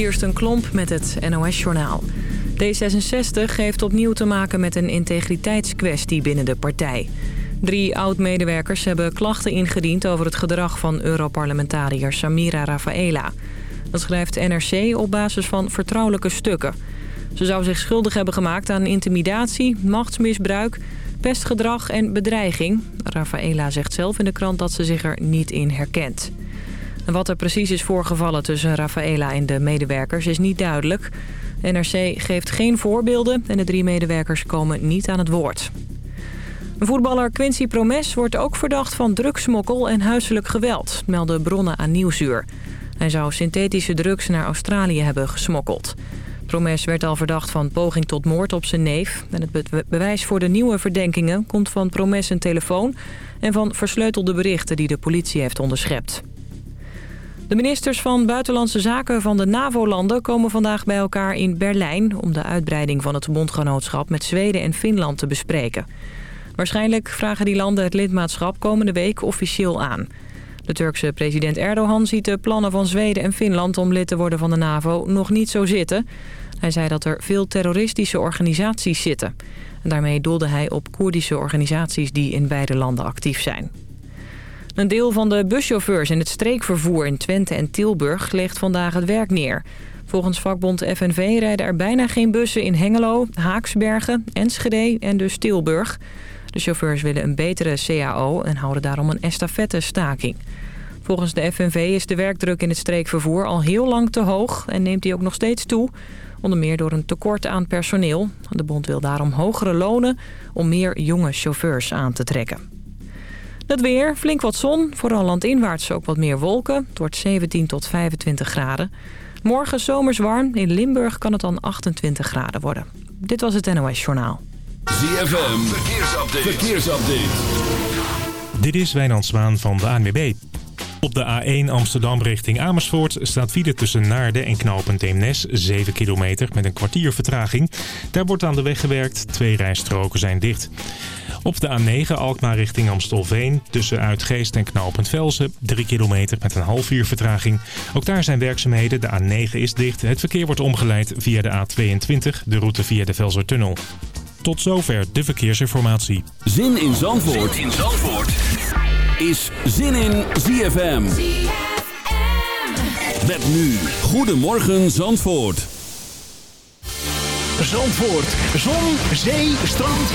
Kirsten Klomp met het NOS-journaal. D66 heeft opnieuw te maken met een integriteitskwestie binnen de partij. Drie oud-medewerkers hebben klachten ingediend over het gedrag van Europarlementariër Samira Rafaela. Dat schrijft NRC op basis van vertrouwelijke stukken. Ze zou zich schuldig hebben gemaakt aan intimidatie, machtsmisbruik, pestgedrag en bedreiging. Rafaela zegt zelf in de krant dat ze zich er niet in herkent. Wat er precies is voorgevallen tussen Rafaela en de medewerkers is niet duidelijk. NRC geeft geen voorbeelden en de drie medewerkers komen niet aan het woord. Voetballer Quincy Promes wordt ook verdacht van drugsmokkel en huiselijk geweld, melden bronnen aan Nieuwsuur. Hij zou synthetische drugs naar Australië hebben gesmokkeld. Promes werd al verdacht van poging tot moord op zijn neef. En het bewijs voor de nieuwe verdenkingen komt van Promes een telefoon... en van versleutelde berichten die de politie heeft onderschept. De ministers van Buitenlandse Zaken van de NAVO-landen komen vandaag bij elkaar in Berlijn... om de uitbreiding van het bondgenootschap met Zweden en Finland te bespreken. Waarschijnlijk vragen die landen het lidmaatschap komende week officieel aan. De Turkse president Erdogan ziet de plannen van Zweden en Finland om lid te worden van de NAVO nog niet zo zitten. Hij zei dat er veel terroristische organisaties zitten. En daarmee doelde hij op Koerdische organisaties die in beide landen actief zijn. Een deel van de buschauffeurs in het streekvervoer in Twente en Tilburg legt vandaag het werk neer. Volgens vakbond FNV rijden er bijna geen bussen in Hengelo, Haaksbergen, Enschede en dus Tilburg. De chauffeurs willen een betere CAO en houden daarom een estafette staking. Volgens de FNV is de werkdruk in het streekvervoer al heel lang te hoog en neemt die ook nog steeds toe. Onder meer door een tekort aan personeel. De bond wil daarom hogere lonen om meer jonge chauffeurs aan te trekken. Het weer, flink wat zon, vooral landinwaarts ook wat meer wolken. Het wordt 17 tot 25 graden. Morgen zomers warm, in Limburg kan het dan 28 graden worden. Dit was het NOS Journaal. ZFM, verkeersupdate. verkeersupdate. Dit is Wijnand Zwaan van de ANWB. Op de A1 Amsterdam richting Amersfoort staat file tussen Naarden en knooppunt Eemnes. 7 kilometer met een kwartier vertraging. Daar wordt aan de weg gewerkt. Twee rijstroken zijn dicht. Op de A9 Alkmaar richting Amstelveen tussen Uitgeest en knooppunt Velsen. 3 kilometer met een half uur vertraging. Ook daar zijn werkzaamheden. De A9 is dicht. Het verkeer wordt omgeleid via de A22, de route via de Velsertunnel. Tot zover de verkeersinformatie. Zin in Zandvoort, zin in Zandvoort. is Zin in ZFM. ZFM. Met nu. Goedemorgen Zandvoort. Zandvoort. Zon, zee, strand.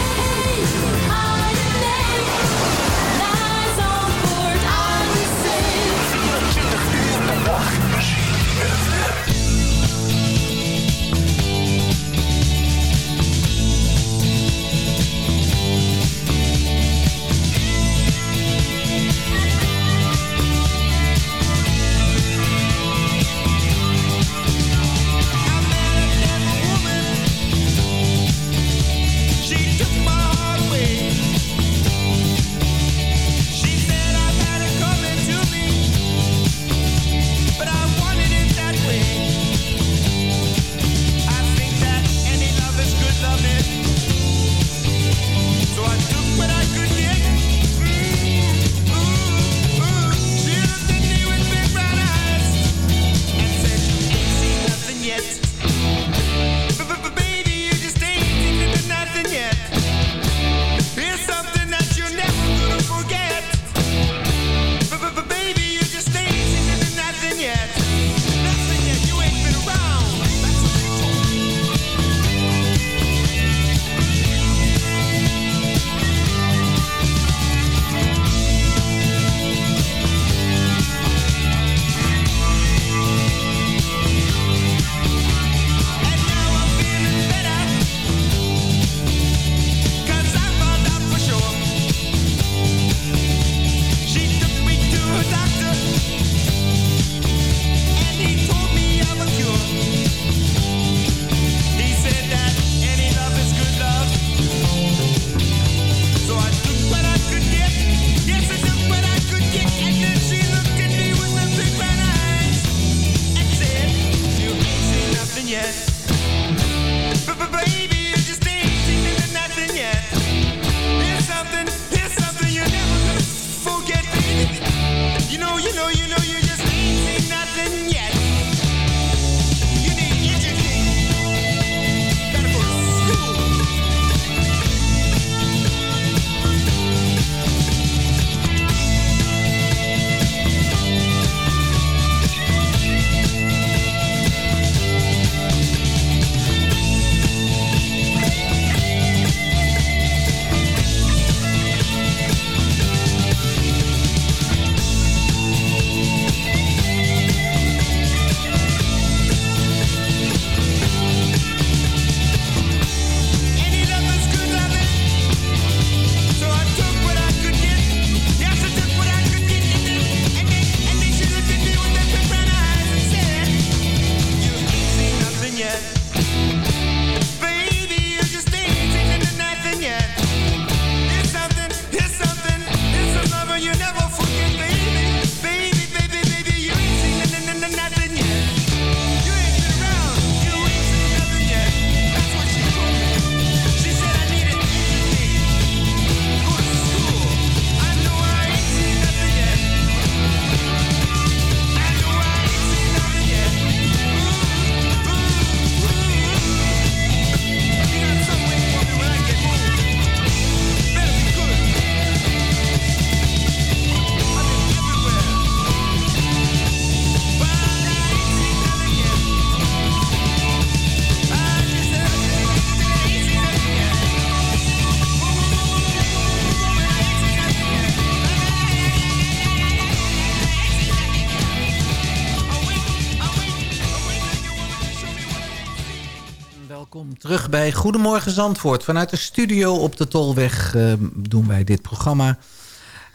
Bij Goedemorgen Zandvoort. Vanuit de studio op de Tolweg uh, doen wij dit programma.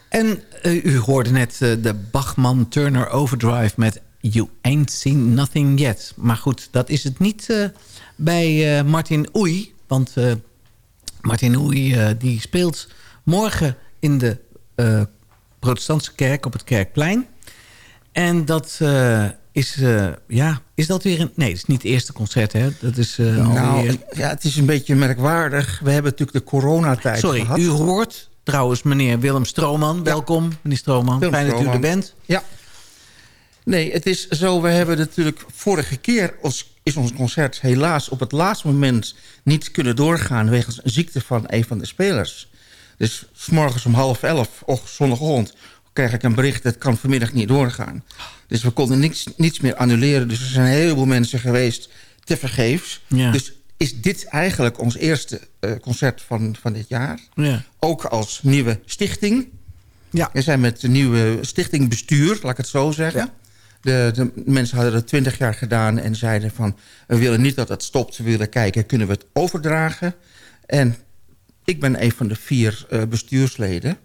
En uh, u hoorde net uh, de Bachman-Turner Overdrive met You Ain't Seen Nothing Yet. Maar goed, dat is het niet bij Martin Oei. Want Martin Oei die speelt morgen in de protestantse kerk op het Kerkplein. En dat is, uh, ja, is dat weer een... Nee, het is niet het eerste concert, hè? Dat is uh, nou, alweer... ja, het is een beetje merkwaardig. We hebben natuurlijk de coronatijd Sorry, gehad. u hoort trouwens meneer Willem Strooman. Ja. Welkom, meneer Strooman. Willem Fijn Strooman. dat u er bent. Ja. Nee, het is zo, we hebben natuurlijk vorige keer... Ons, is ons concert helaas op het laatste moment niet kunnen doorgaan... wegens een ziekte van een van de spelers. Dus s morgens om half elf, of zondagochtend krijg ik een bericht... dat kan vanmiddag niet doorgaan. Dus we konden niets, niets meer annuleren. Dus er zijn een heleboel mensen geweest te vergeefs. Ja. Dus is dit eigenlijk ons eerste uh, concert van, van dit jaar. Ja. Ook als nieuwe stichting. Ja. We zijn met een nieuwe stichtingbestuur, laat ik het zo zeggen. Ja. De, de, mensen hadden dat twintig jaar gedaan en zeiden van... we willen niet dat het stopt, we willen kijken, kunnen we het overdragen? En ik ben een van de vier uh, bestuursleden...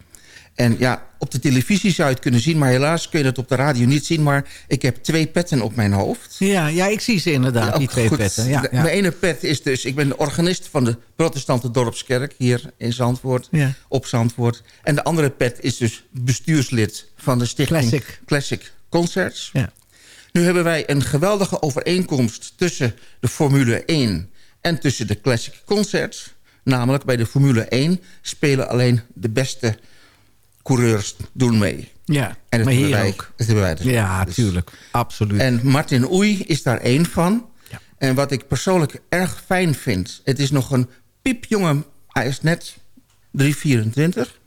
En ja, op de televisie zou je het kunnen zien... maar helaas kun je het op de radio niet zien. Maar ik heb twee petten op mijn hoofd. Ja, ja ik zie ze inderdaad, Ja, die twee goed. petten. Ja, De- ja. Mijn ene pet is dus... Ik ben de organist van de protestante dorpskerk... hier in Zandvoort, Ja. op Zandvoort. En de andere pet is dus bestuurslid van de stichting Classic. Classic Concerts. Ja. Nu hebben wij een geweldige overeenkomst tussen de Formule 1 en tussen de Classic Concerts. Namelijk bij de Formule 1 spelen alleen de beste coureurs doen mee. ja. En maar hier wij, ook. Dat hebben wij dus. Ja, Dus- tuurlijk. Absoluut. En Martin Oei is daar één van. Ja. En wat ik persoonlijk erg fijn vind... het is nog een piepjonge... hij is net 324.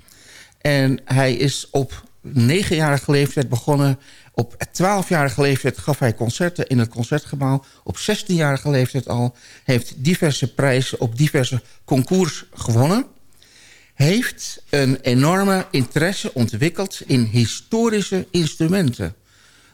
En hij is op negenjarige leeftijd begonnen. Op 12-jarige leeftijd gaf hij concerten in het Concertgebouw. Op 16-jarige leeftijd al. Heeft diverse prijzen op diverse concours gewonnen. Heeft een enorme interesse ontwikkeld in historische instrumenten.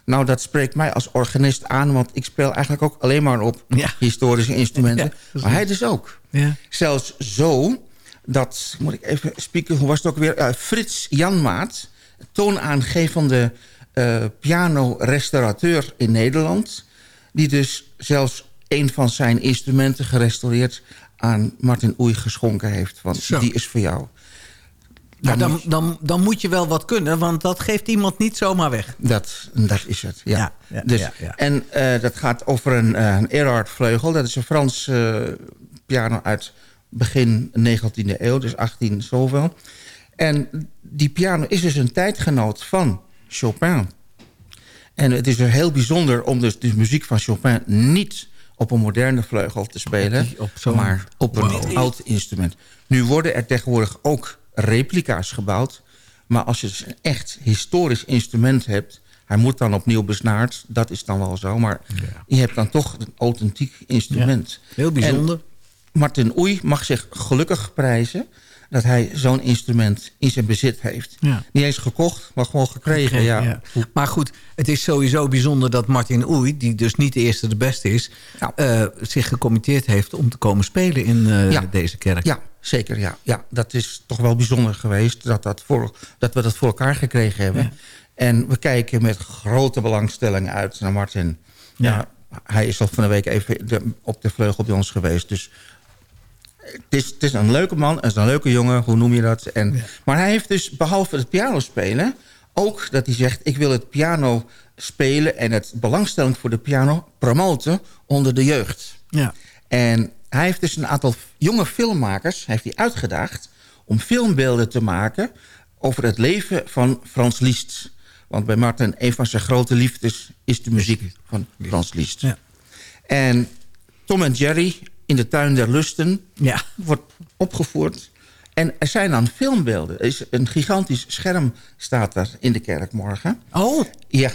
Nou, dat spreekt mij als organist aan... want ik speel eigenlijk ook alleen maar op Ja. historische instrumenten. Ja, maar hij dus ook. ja. Zelfs zo dat, moet ik even spieken, hoe was het ook weer? Eh, Frits Janmaat, toonaangevende eh piano-restaurateur in Nederland... die dus zelfs een van zijn instrumenten gerestaureerd... aan Martin Oei geschonken heeft. Want Zo. die is voor jou. Dan dan, dan, dan moet je wel wat kunnen, want dat geeft iemand niet zomaar weg. Dat, dat is het, ja. Ja, ja, dus, ja. En eh, dat gaat over een, eh een Erhard vleugel. Dat is een Frans eh, piano uit begin 19e eeuw, dus 18 zoveel. En die piano is dus een tijdgenoot van Chopin. En het is er heel bijzonder om dus de muziek van Chopin niet op een moderne vleugel te spelen, die- op zo'n- maar op een oud instrument. Nu worden er tegenwoordig ook replica's gebouwd, maar als je dus een echt historisch instrument hebt, hij moet dan opnieuw besnaard, dat is dan wel zo, maar je hebt dan toch een authentiek instrument. Heel bijzonder. En Martin Oei mag zich gelukkig prijzen dat hij zo'n instrument in zijn bezit heeft. Ja. Niet eens gekocht, maar gewoon gekregen. Ja. Ja. Maar goed, het is sowieso bijzonder dat Martin Oei... die dus niet de eerste de beste is... Ja. eh, zich gecommitteerd heeft om te komen spelen in eh, deze kerk. Ja, zeker. Ja. Ja, dat is toch wel bijzonder geweest dat, dat, voor, dat we dat voor elkaar gekregen hebben. En we kijken met grote belangstelling uit naar Martin. Ja. Hij is al van de week even op de vleugel bij ons geweest. Dus het is, het is een leuke man, het is een leuke jongen, hoe noem je dat? En, Maar hij heeft dus, behalve het piano spelen... ook dat hij zegt, ik wil het piano spelen... en het belangstelling voor de piano promoten onder de jeugd. Ja. En hij heeft dus een aantal jonge filmmakers heeft hij uitgedaagd... om filmbeelden te maken over het leven van Frans Liszt. Want bij Martin, een van zijn grote liefdes... is de muziek van Frans Liszt. Ja. En Tom en Jerry in de tuin der lusten Ja. wordt opgevoerd. En er zijn dan filmbeelden. Er is een gigantisch scherm staat er in de kerk morgen. Oh, Ja,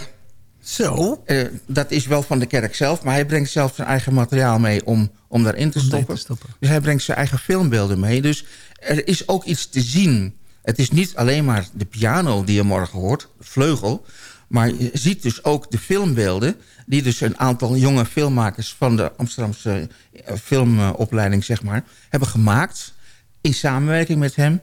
zo. eh, dat is wel van de kerk zelf. Maar hij brengt zelf zijn eigen materiaal mee om, om daarin te Om stoppen. te stoppen. Dus hij brengt zijn eigen filmbeelden mee. Dus er is ook iets te zien. Het is niet alleen maar de piano die je morgen hoort, de vleugel. Maar je ziet dus ook de filmbeelden... die dus een aantal jonge filmmakers... van de Amsterdamse eh, filmopleiding, zeg maar... hebben gemaakt in samenwerking met hem.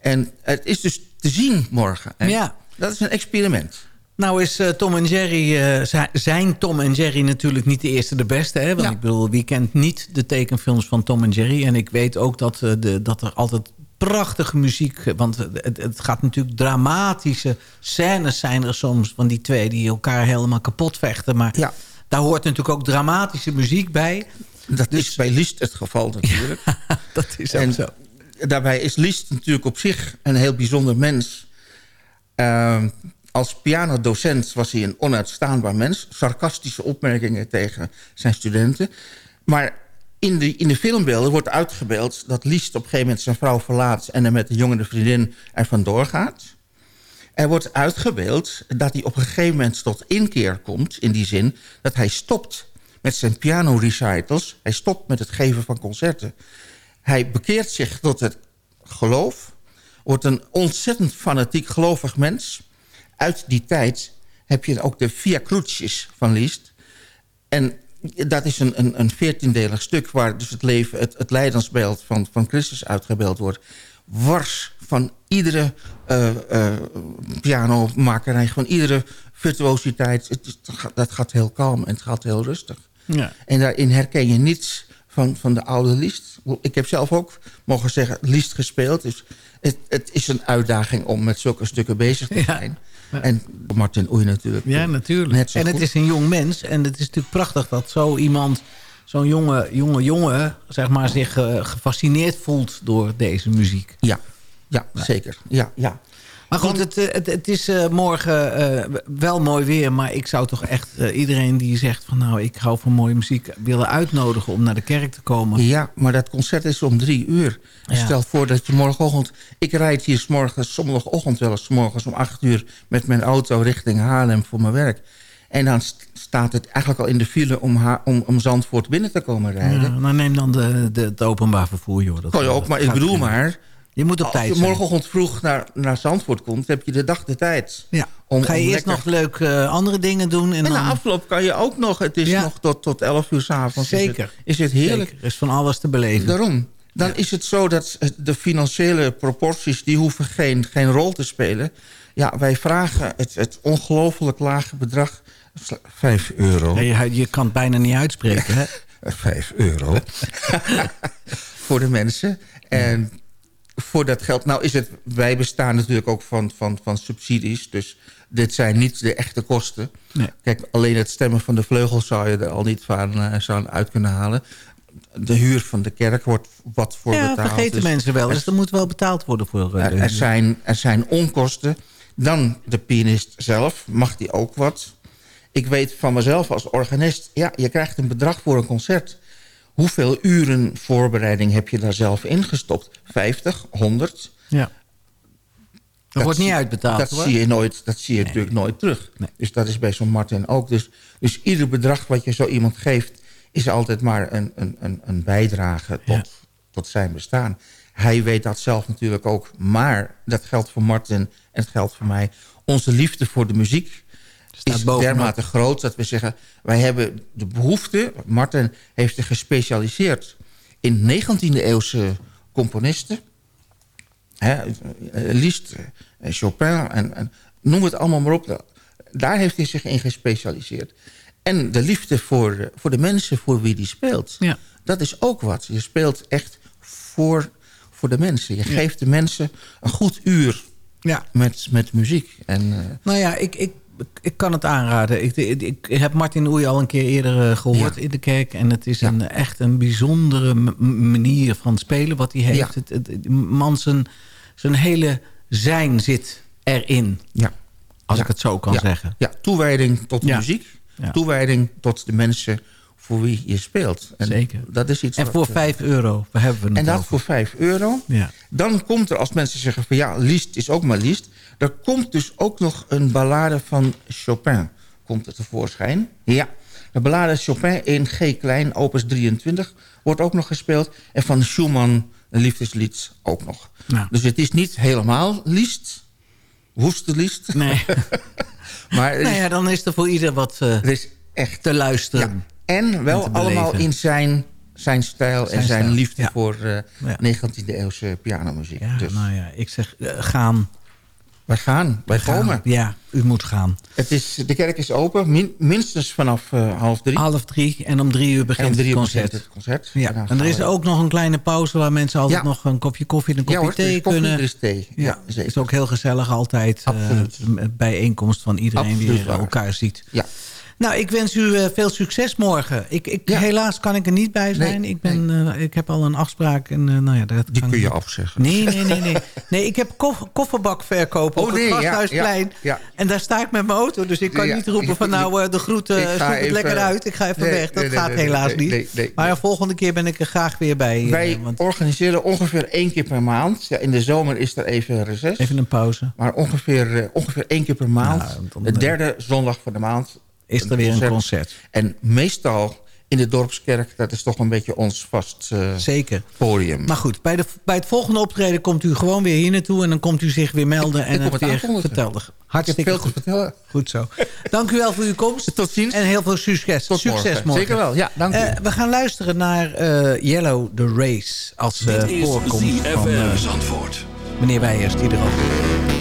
En het is dus te zien morgen. En Ja. Dat is een experiment. Nou is eh, Tom en Jerry, eh, zi- zijn Tom en Jerry natuurlijk niet de eerste de beste. Hè? Want Ja. ik bedoel, wie kent niet de tekenfilms van Tom en Jerry? En ik weet ook dat, de, dat er altijd prachtige muziek... Want het, het gaat natuurlijk dramatische scènes zijn er soms... van die twee die elkaar helemaal kapot vechten. Maar Ja. daar hoort natuurlijk ook dramatische muziek bij. Dat is bij Liest het geval natuurlijk. Dat is ook En zo. daarbij is Liszt natuurlijk op zich een heel bijzonder mens. Ehm, als pianodocent was hij een onuitstaanbaar mens. Sarcastische opmerkingen tegen zijn studenten. Maar in de, in de filmbeelden wordt uitgebeeld... dat Liszt op een gegeven moment zijn vrouw verlaat... en er met een jongere vriendin er vandoor gaat. Er wordt uitgebeeld dat hij op een gegeven moment tot inkeer komt... in die zin dat hij stopt met zijn piano-recitals. Hij stopt met het geven van concerten. Hij bekeert zich tot het geloof. Wordt een ontzettend fanatiek gelovig mens. Uit die tijd heb je ook de Via Crucis van Liszt. En dat is een, een, een veertiendelig stuk... waar dus het leven, het, het leidensbeeld van, van Christus uitgebeeld wordt. Wars van iedere eh eh pianomakerij, van iedere virtuositeit. Het dat gaat- heel kalm en het gaat heel rustig. Ja. En daarin herken je niets van, van de oude Liszt. Ik heb zelf ook, mogen zeggen, Liszt gespeeld. Dus het, het is een uitdaging om met zulke stukken bezig te Ja. En Martin Oei natuurlijk. Ja, natuurlijk. Net zo en het is een jong mens. En het is natuurlijk prachtig dat zo iemand, zo'n jonge, jonge jongen... zeg maar, zich eh, gefascineerd voelt door deze muziek. Ja, ja zeker. Ja, ja. Maar goed, het, eh, het, het is eh, morgen eh, wel mooi weer. Maar ik zou toch echt iedereen die zegt van... nou, ik hou van mooie muziek... willen uitnodigen om naar de kerk te komen. ja, maar dat concert is om drie uur. Ja. Stel voor dat je morgenochtend... Ik rijd hier 's morgens, zondagochtend wel eens 's morgens om acht uur... met mijn auto richting Haarlem voor mijn werk. En dan st- staat het eigenlijk al in de file om, om, om Zandvoort binnen te komen rijden. Ja, nou, neem dan de, de, het openbaar vervoer, joh. Dat, Kan je ook, maar ik bedoel maar... Je moet op Als tijd je morgenochtend vroeg naar, naar Zandvoort komt... heb je de dag de tijd. Ja. Om- Ga je eerst lekker- nog leuk eh, andere dingen doen? En En dan... na afloop kan je ook nog... Het is Ja. nog tot, tot 11 uur s'avonds. Zeker. Is het, is het heerlijk. Zeker, er is van alles te beleven. Daarom. Dan is het zo dat de financiële proporties... die hoeven geen, geen rol te spelen. Ja, wij vragen het, het ongelooflijk lage bedrag... 5 euro. Ja, je, je kan het bijna niet uitspreken, hè? 5 euro. voor de mensen. En voor dat geld... Nou is het... Wij bestaan natuurlijk ook van, van, van subsidies. Dus dit zijn niet de echte kosten. Nee. Kijk, alleen het stemmen van de vleugels zou je er al niet van eh, zou uit kunnen halen. De huur van de kerk wordt wat voor Ja, betaald. vergeten Dus mensen wel. er- Dus er moet wel betaald worden voor... eh, er, er zijn, er zijn onkosten. Dan de pianist zelf. Mag die ook wat? Ik weet van mezelf als organist... ja, je krijgt een bedrag voor een concert. Hoeveel uren voorbereiding heb je daar zelf ingestopt? 50, 100? Ja. Dat, wordt niet uitbetaald, Dat hoor. zie je, nooit, dat zie je natuurlijk nooit terug. Nee. Dus dat is bij zo'n Martin ook. Dus, dus ieder bedrag wat je zo iemand geeft... is altijd maar een, een, een, een bijdrage tot, Ja. tot zijn bestaan. Hij weet dat zelf natuurlijk ook. Maar dat geldt voor Martin en het geldt voor mij. Onze liefde voor de muziek is dermate groot... dat we zeggen, wij hebben de behoefte... Martin heeft zich gespecialiseerd in 19e-eeuwse componisten... Hè, eh, Liszt, eh, Chopin, en, en noem het allemaal maar op. Daar heeft hij zich in gespecialiseerd. En de liefde voor, eh, voor de mensen voor wie hij speelt. Ja. Dat is ook wat. Je speelt echt voor, voor de mensen. Je geeft de mensen een goed uur Ja. met, met muziek. En, Nou ja, ik, ik, ik kan het aanraden. Ik, ik, ik heb Martin Oei al een keer eerder eh, gehoord Ja. in de kerk. En het is Ja. een, echt een bijzondere manier van spelen wat hij heeft. Ja. Het, het, het- man, zijn, zijn hele zijn zit erin. ja. Als ik het zo kan zeggen. Ja, toewijding tot de muziek. Toewijding tot de mensen voor wie je speelt. En Zeker. Dat is iets En voor eh, 5 euro, hebben we het En dat over? voor 5 euro. Ja. Dan komt er, als mensen zeggen van ja, Liszt is ook maar Liszt. Er komt dus ook nog een ballade van Chopin. Komt er tevoorschijn. Ja, de ballade Chopin in G klein, opus 23, wordt ook nog gespeeld. En van Schumann, een liefdeslied, ook nog. Nou. Dus het is niet helemaal Liszt. Woeste Liszt. Nee. Maar nou ja, dan is er voor ieder wat uh, het is echt te luisteren. Ja. En wel allemaal in zijn, zijn stijl Zijn en zijn stijl, liefde ja. voor uh, Ja. 19e eeuwse pianomuziek. Dus nou ja, ik zeg uh, gaan. Wij gaan, wij komen. Ja, u moet gaan. Het is, de kerk is open, min, minstens vanaf uh, half drie. Half drie en om drie uur begint het uur concert. begint het concert. Ja. dan En er is we- ook nog een kleine pauze waar mensen altijd Ja. nog een kopje koffie en een kopje ja, hoor, er thee koffie, kunnen. er is thee. Ja, Ja, het zeker. is ook heel gezellig altijd. eh, Absoluut. een bijeenkomst van iedereen Absoluut die waar. elkaar ziet. Ja. Nou, ik wens u eh, veel succes morgen. Ik, ik, Ja. Helaas kan ik er niet bij zijn. Nee, ik, ben, eh, ik heb al een afspraak. En, eh, nou ja, dat Die kun ik je afzeggen. Nee, nee, nee. Nee, nee ik heb koff, kofferbak verkopen Oh, op het Gasthuisplein. ja, ja. En daar sta ik met mijn auto. Dus ik kan niet roepen van nou de groeten, zoek het even- lekker uit. Ik ga even weg. Dat gaat helaas niet. maar de volgende keer ben ik er graag weer bij. Wij want organiseren ongeveer één keer per maand. Ja, in de zomer is er even reces. even een pauze. Maar ongeveer, ongeveer één keer per maand. Nou, de derde zondag van de maand. Is er weer een concert. En meestal in de dorpskerk. Dat is toch een beetje ons vast eh, Zeker. podium. Maar goed, bij, de, bij het volgende optreden komt u gewoon weer hier naartoe... en dan komt u zich weer melden Ik- en ik het weer vertellen. Hartstikke veel te goed. vertellen. Goed zo. Dank u wel voor uw komst. Tot ziens. En heel veel succes. Tot succes morgen. morgen. Zeker wel. Ja, dank u. Eh, we gaan luisteren naar eh, Yellow the Race. Als eh, voorkomst van meneer Weijers die erop.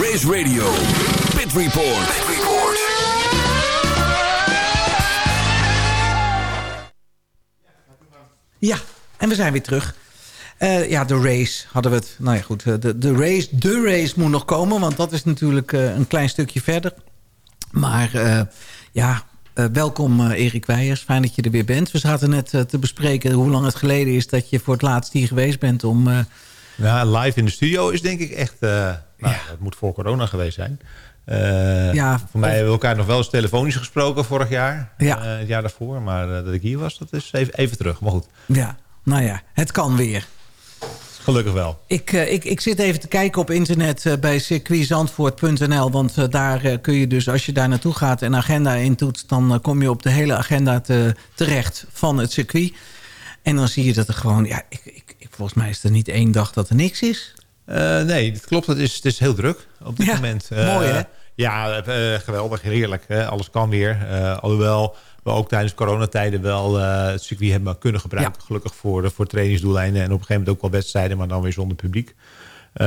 Race Radio, Pit Report. Pit Report. Ja, en we zijn weer terug. Eh, ja, de race hadden we het. Nou ja, goed. eh, De, de, race, de race moet nog komen, want dat is natuurlijk eh, een klein stukje verder. Maar eh, ja, eh, welkom eh, Erik Weijers. Fijn dat je er weer bent. We zaten net te bespreken hoe lang het geleden is dat je voor het laatst hier geweest bent om... eh, Ja, live in de studio is denk ik echt... eh, nou, Het moet voor corona geweest zijn. ja, voor mij hebben we elkaar nog wel eens telefonisch gesproken vorig jaar. Ja. het jaar daarvoor. Maar dat ik hier was, dat is even, even terug. Maar goed. Ja, nou ja, het kan weer. Gelukkig wel. Ik, uh, ik, ik zit even te kijken op internet uh, bij circuitzandvoort.nl. Want uh, daar kun je dus, als je daar naartoe gaat en agenda intoetst... dan kom je op de hele agenda te, terecht van het circuit. En dan zie je dat er gewoon... Ja, ik, ik, volgens mij is er niet één dag dat er niks is. Nee, dat klopt. Het is, het is heel druk op dit ja, moment. mooi hè? Ja, geweldig, heerlijk. Hè? Alles kan weer. alhoewel we ook tijdens coronatijden wel uh, het circuit hebben kunnen gebruiken. Ja. Gelukkig voor, voor trainingsdoeleinden en op een gegeven moment ook wel wedstrijden, maar dan weer zonder publiek. Uh,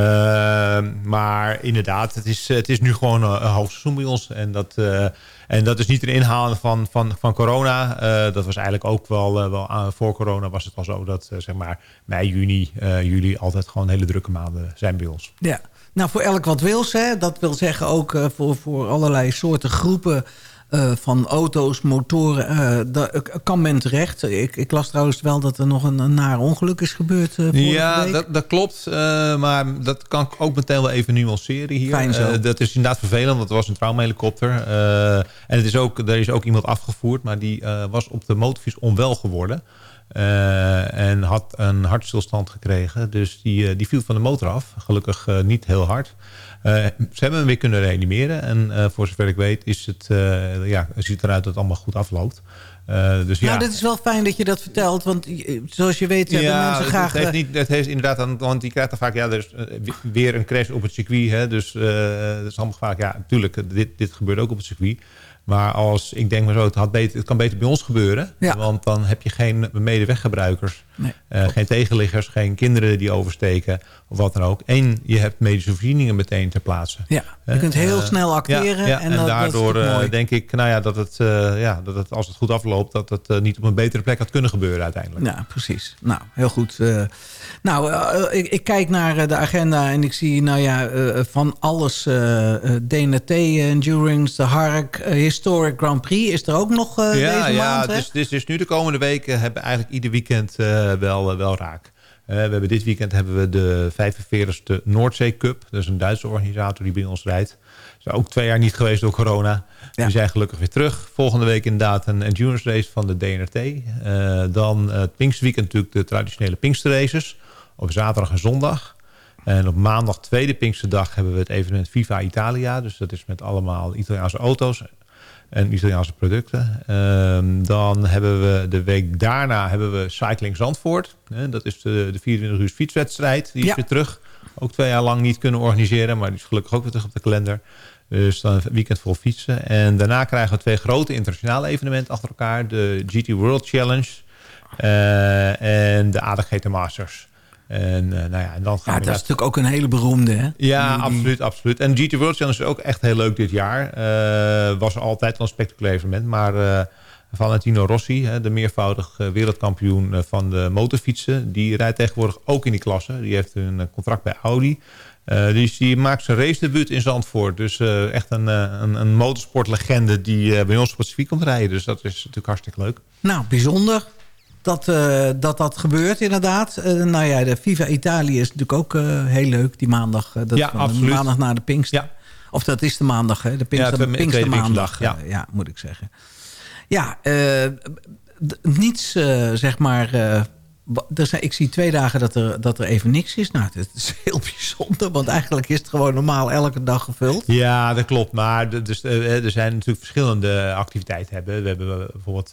maar inderdaad, het is, het is nu gewoon een hoofdseizoen bij ons. En dat, uh, en dat is niet een inhalen van, van, van corona. dat was eigenlijk ook wel, wel aan, voor corona was het al zo dat zeg maar mei, juni, juli altijd gewoon hele drukke maanden zijn bij ons. Ja, nou voor elk wat wils. Hè? Dat wil zeggen ook voor, voor allerlei soorten groepen uh, van auto's, motoren, uh, daar kan men terecht. Ik, ik, las trouwens wel dat er nog een, een naar ongeluk is gebeurd uh, Ja, dat, dat, klopt. maar dat kan ik ook meteen wel even nuanceren hier. Fijn zo. dat is inderdaad vervelend, want het was een traumahelikopter. en het is ook, er is ook iemand afgevoerd, maar die was op de motorfiets onwel geworden. en had een hartstilstand gekregen. Dus die, die viel van de motor af. Gelukkig niet heel hard. Uh, ze hebben hem weer kunnen reanimeren. En uh, voor zover ik weet is het, uh, ja, het ziet eruit dat het allemaal goed afloopt. dus nou, ja. dat is wel fijn dat je dat vertelt. Want zoals je weet hebben ja, mensen graag... Het heeft, niet, het heeft inderdaad, want die krijgt dan vaak... Ja, er is weer een crash op het circuit. Hè, dus dat is allemaal vaak... Ja, natuurlijk, dit, dit gebeurt ook op het circuit. Maar als, ik denk maar zo, het, had beter, het kan beter bij ons gebeuren. Ja. Want dan heb je geen medeweggebruikers. Nee, uh, geen tegenliggers, geen kinderen die oversteken. Of wat dan ook. En je hebt medische voorzieningen meteen ter plaatse. Ja, je kunt heel uh, snel acteren. Ja, ja, en, en dat, daardoor dat denk ik nou ja, dat, het, ja, dat het, als het goed afloopt... dat het niet op een betere plek had kunnen gebeuren uiteindelijk. Ja, precies. Nou, heel goed. Nou, ik, ik, kijk naar de agenda en ik zie nou ja, van alles... DNT, Endurance, de Hark, Historic Grand Prix. Is er ook nog ja, deze ja, maand? Dus, dus, dus nu de komende weken hebben eigenlijk ieder weekend wel, wel raak. Uh, we hebben dit weekend hebben we de 45e Noordzee Cup. Dat is een Duitse organisator die bij ons rijdt. Is ook twee jaar niet geweest door corona. Ja. Die zijn gelukkig weer terug. Volgende week inderdaad een endurance race van de DNRT. Uh, dan het Pinksterweekend natuurlijk de traditionele Pinksterraces. Op zaterdag en zondag. En op maandag, tweede Pinksterdag, hebben we het evenement Viva Italia. Dus dat is met allemaal Italiaanse auto's en Italiaanse producten. Um, dan hebben we de week daarna hebben we Cycling Zandvoort. Dat is de, de 24 uur fietswedstrijd. Die is Ja. weer terug. Ook twee jaar lang niet kunnen organiseren. Maar die is gelukkig ook weer terug op de kalender. Dus dan een weekend vol fietsen. En daarna krijgen we twee grote internationale evenementen achter elkaar. De GT World Challenge. uh, en de ADGT Masters. En, uh, nou ja, en dan gaan Ja, we dat is natuurlijk ook een hele beroemde. Hè? ja, Die- die- absoluut, absoluut. En GT World Challenge is ook echt heel leuk dit jaar. Eh, was altijd wel een spectaculair evenement. Maar eh, Valentino Rossi, hè, de meervoudig eh, wereldkampioen eh, van de motorfietsen... die rijdt tegenwoordig ook in die klasse. Die heeft een eh, contract bij Audi. Eh, dus die maakt zijn race debuut in Zandvoort. Dus eh, echt een, eh, een, een motorsportlegende die eh, bij ons circuit komt rijden. Dus dat is natuurlijk hartstikke leuk. Nou, bijzonder dat, eh, dat dat gebeurt inderdaad. Eh, nou ja, de Viva Italië is natuurlijk ook eh, heel leuk. Die maandag, dat Ja, absoluut. maandag na de Pinkster. Ja. Of dat is de maandag, hè? De Pinkster, Pinkstermaandag. Pinksterdag, eh, ja, moet ik zeggen. Ja, niets, zeg maar... er zijn, ik zie twee dagen dat er, dat er even niks is. Nou, dat is heel bijzonder. Want eigenlijk is het gewoon normaal elke dag gevuld. Ja, dat klopt. Maar dus, er zijn natuurlijk verschillende activiteiten. Hebben. We hebben bijvoorbeeld,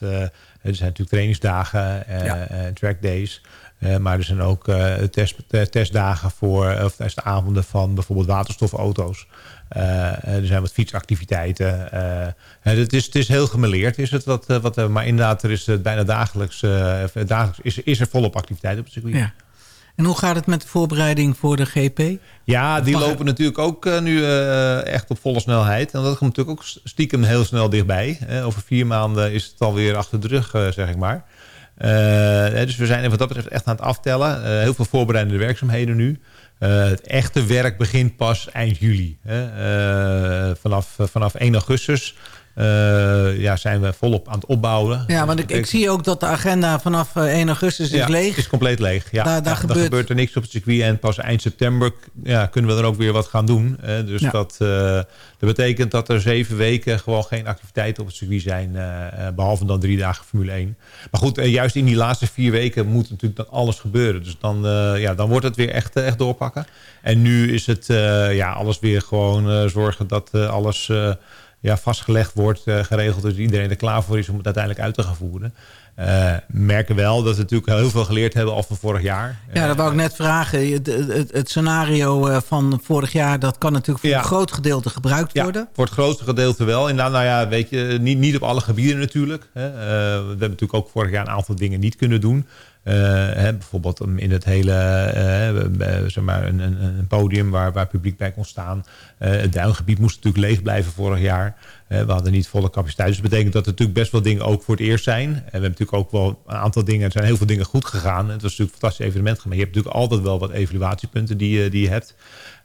er zijn natuurlijk trainingsdagen en Ja. trackdays. Eh, maar er zijn ook eh, test, te- testdagen voor, eh, of testavonden van bijvoorbeeld waterstofauto's. Eh, er zijn wat fietsactiviteiten. eh, eh, het, is, het is heel gemeleerd, is het wat, eh, wat, eh, maar inderdaad, er is eh, bijna dagelijks, eh, dagelijks is, is er volop activiteit op het circuit. Ja. En hoe gaat het met de voorbereiding voor de GP? Ja, die Mag- lopen natuurlijk ook eh, nu eh, echt op volle snelheid. En dat komt natuurlijk ook stiekem heel snel dichtbij. Eh, over vier maanden is het alweer achter de rug, eh, zeg ik maar. Dus we zijn wat dat betreft echt aan het aftellen. Heel veel voorbereidende werkzaamheden nu. Het echte werk begint pas eind juli. Hè. Vanaf, vanaf 1 augustus ja, zijn we volop aan het opbouwen. Ja, want ik, ik zie ook dat de agenda vanaf 1 augustus is ja, leeg. is compleet leeg. Ja, daar, gebeurt... gebeurt... er niks op het circuit. En pas eind september ja, kunnen we er ook weer wat gaan doen. dus dat, dat betekent dat er zeven weken gewoon geen activiteiten op het circuit zijn. behalve dan drie dagen Formule 1. Maar goed, juist in die laatste vier weken moet natuurlijk dan alles gebeuren. Dus dan, ja, dan wordt het weer echt, echt doorpakken. En nu is het ja, alles weer gewoon zorgen dat alles ja, vastgelegd wordt, uh, geregeld. Dus iedereen er klaar voor is om het uiteindelijk uit te gaan voeren. Uh, merken wel dat we natuurlijk heel veel geleerd hebben al van vorig jaar. Ja, dat wou ik net vragen. Het, het, het scenario van vorig jaar... dat kan natuurlijk voor ja. een groot gedeelte gebruikt worden. Voor het grootste gedeelte wel. En nou, nou ja, weet je, niet, niet op alle gebieden natuurlijk. Hè. Uh, we hebben natuurlijk ook vorig jaar een aantal dingen niet kunnen doen. Uh, hè, bijvoorbeeld in het hele uh, zeg maar een, een, podium waar, waar publiek bij kon staan. Het duingebied moest natuurlijk leeg blijven vorig jaar. we hadden niet volle capaciteit. Dus dat betekent dat er natuurlijk best wel dingen ook voor het eerst zijn. En we hebben natuurlijk ook wel een aantal dingen. Er zijn heel veel dingen goed gegaan. Het was natuurlijk een fantastisch evenement. Maar je hebt natuurlijk altijd wel wat evaluatiepunten die, die je hebt.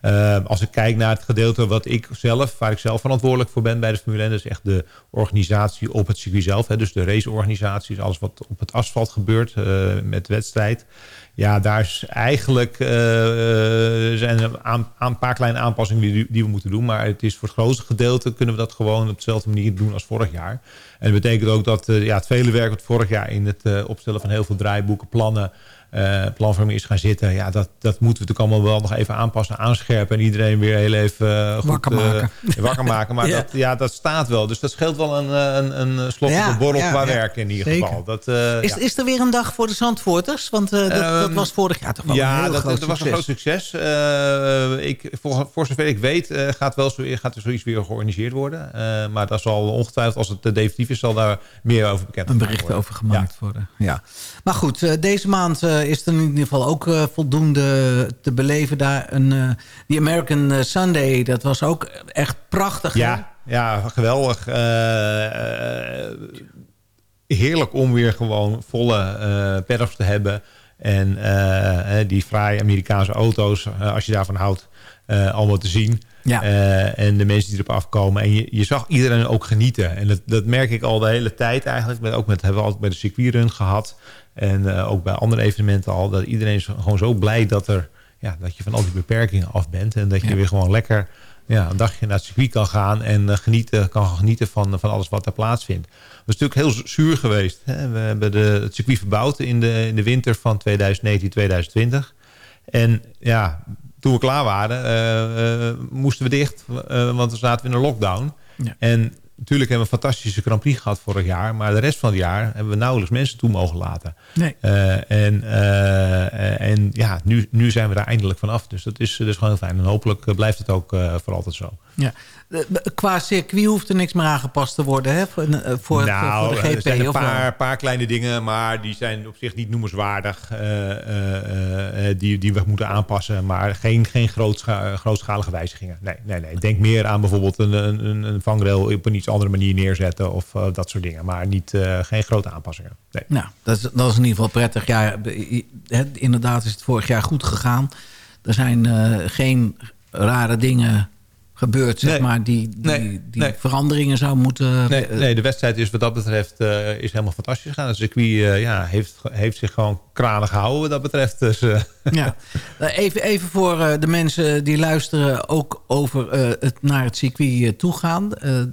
Uh, als ik kijk naar het gedeelte wat ik zelf, waar ik zelf verantwoordelijk voor ben bij de Formule 1, dat is echt de organisatie op het circuit zelf. Hè, dus de raceorganisatie, alles wat op het asfalt gebeurt uh, met wedstrijd. Ja, daar is eigenlijk uh, zijn een, een paar kleine aanpassingen die, die, we moeten doen. Maar het is voor het grootste gedeelte kunnen we dat gewoon op dezelfde manier doen als vorig jaar. En dat betekent ook dat ja, het vele werk wat vorig jaar in het opstellen van heel veel draaiboeken, plannen, uh, planvorming is gaan zitten. Ja, dat, dat moeten we natuurlijk allemaal wel nog even aanpassen, aanscherpen. En iedereen weer heel even uh, goed, wakker maken. Uh, wakker maken. Maar ja. Dat, ja, dat staat wel. Dus dat scheelt wel een, een, een slot ja, op de borrel ja, qua werk in ieder Zeker. geval. Dat, is, is er weer een dag voor de Zandvoorters? Want dat, dat, was vorig jaar toch wel ja, een heel dat, groot dat was een groot succes. ik, voor, voor zover ik weet gaat, wel zo, gaat er zoiets weer georganiseerd worden. maar dat zal ongetwijfeld, als het definitief is, zal daar meer over bekend worden. Een bericht over gemaakt worden. Ja. Maar goed, deze maand is er in ieder geval ook uh, voldoende te beleven daar. Een, uh, die American Sunday, dat was ook echt prachtig. Ja, ja geweldig. Heerlijk om weer gewoon volle perfs te hebben. En die fraaie Amerikaanse auto's, als je daarvan houdt, allemaal te zien. Ja. en de mensen die erop afkomen. En je, je zag iedereen ook genieten. En dat, dat merk ik al de hele tijd eigenlijk. Met, ook met, hebben we altijd bij de circuitrun gehad. En uh, ook bij andere evenementen al. Dat iedereen is gewoon zo blij dat, er, ja, dat je van al die beperkingen af bent. En dat je ja. weer gewoon lekker ja, een dagje naar het circuit kan gaan. En uh, genieten, kan genieten van, van alles wat er plaatsvindt. Het is natuurlijk heel zuur geweest. Hè? We hebben de, het circuit verbouwd in de, in de winter van 2019-2020. En ja, toen we klaar waren, uh, moesten we dicht. want we zaten in een lockdown. Ja. En natuurlijk hebben we een fantastische Grand Prix gehad vorig jaar. Maar de rest van het jaar hebben we nauwelijks mensen toe mogen laten. Nee. Uh, en uh, en ja, nu, nu zijn we daar eindelijk vanaf. Dus dat is, is gewoon heel fijn. En hopelijk blijft het ook uh, voor altijd zo. Ja. Qua circuit hoeft er niks meer aangepast te worden hè? voor, voor, nou, voor de GP? er zijn een of paar, paar kleine dingen, maar die zijn op zich niet noemenswaardig. Uh, uh, die, die we moeten aanpassen, maar geen, geen grootscha grootschalige wijzigingen. Nee, nee, nee. Denk meer aan bijvoorbeeld een, een, een vangrail op een iets andere manier neerzetten of dat soort dingen. Maar niet, geen grote aanpassingen. Nee. Nou, dat is, dat is in ieder geval prettig. Ja, inderdaad is het vorig jaar goed gegaan. Er zijn geen rare dingen gebeurt, zeg nee. maar, die, die, nee. die nee. veranderingen zou moeten... Nee, nee, de wedstrijd is wat dat betreft uh, is helemaal fantastisch gegaan. Het circuit uh, ja, heeft, heeft zich gewoon kranig gehouden wat dat betreft. Dus, uh. ja. even, even voor de mensen die luisteren ook over het naar het circuit toe gaan.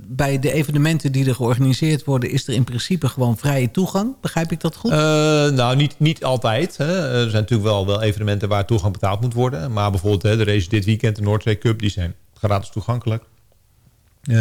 bij de evenementen die er georganiseerd worden... is er in principe gewoon vrije toegang. Begrijp ik dat goed? nou, niet, niet altijd. Hè. Er zijn natuurlijk wel, wel evenementen waar toegang betaald moet worden. Maar bijvoorbeeld hè, de race dit weekend, de Noordzee Cup... die zijn gratis toegankelijk. Uh,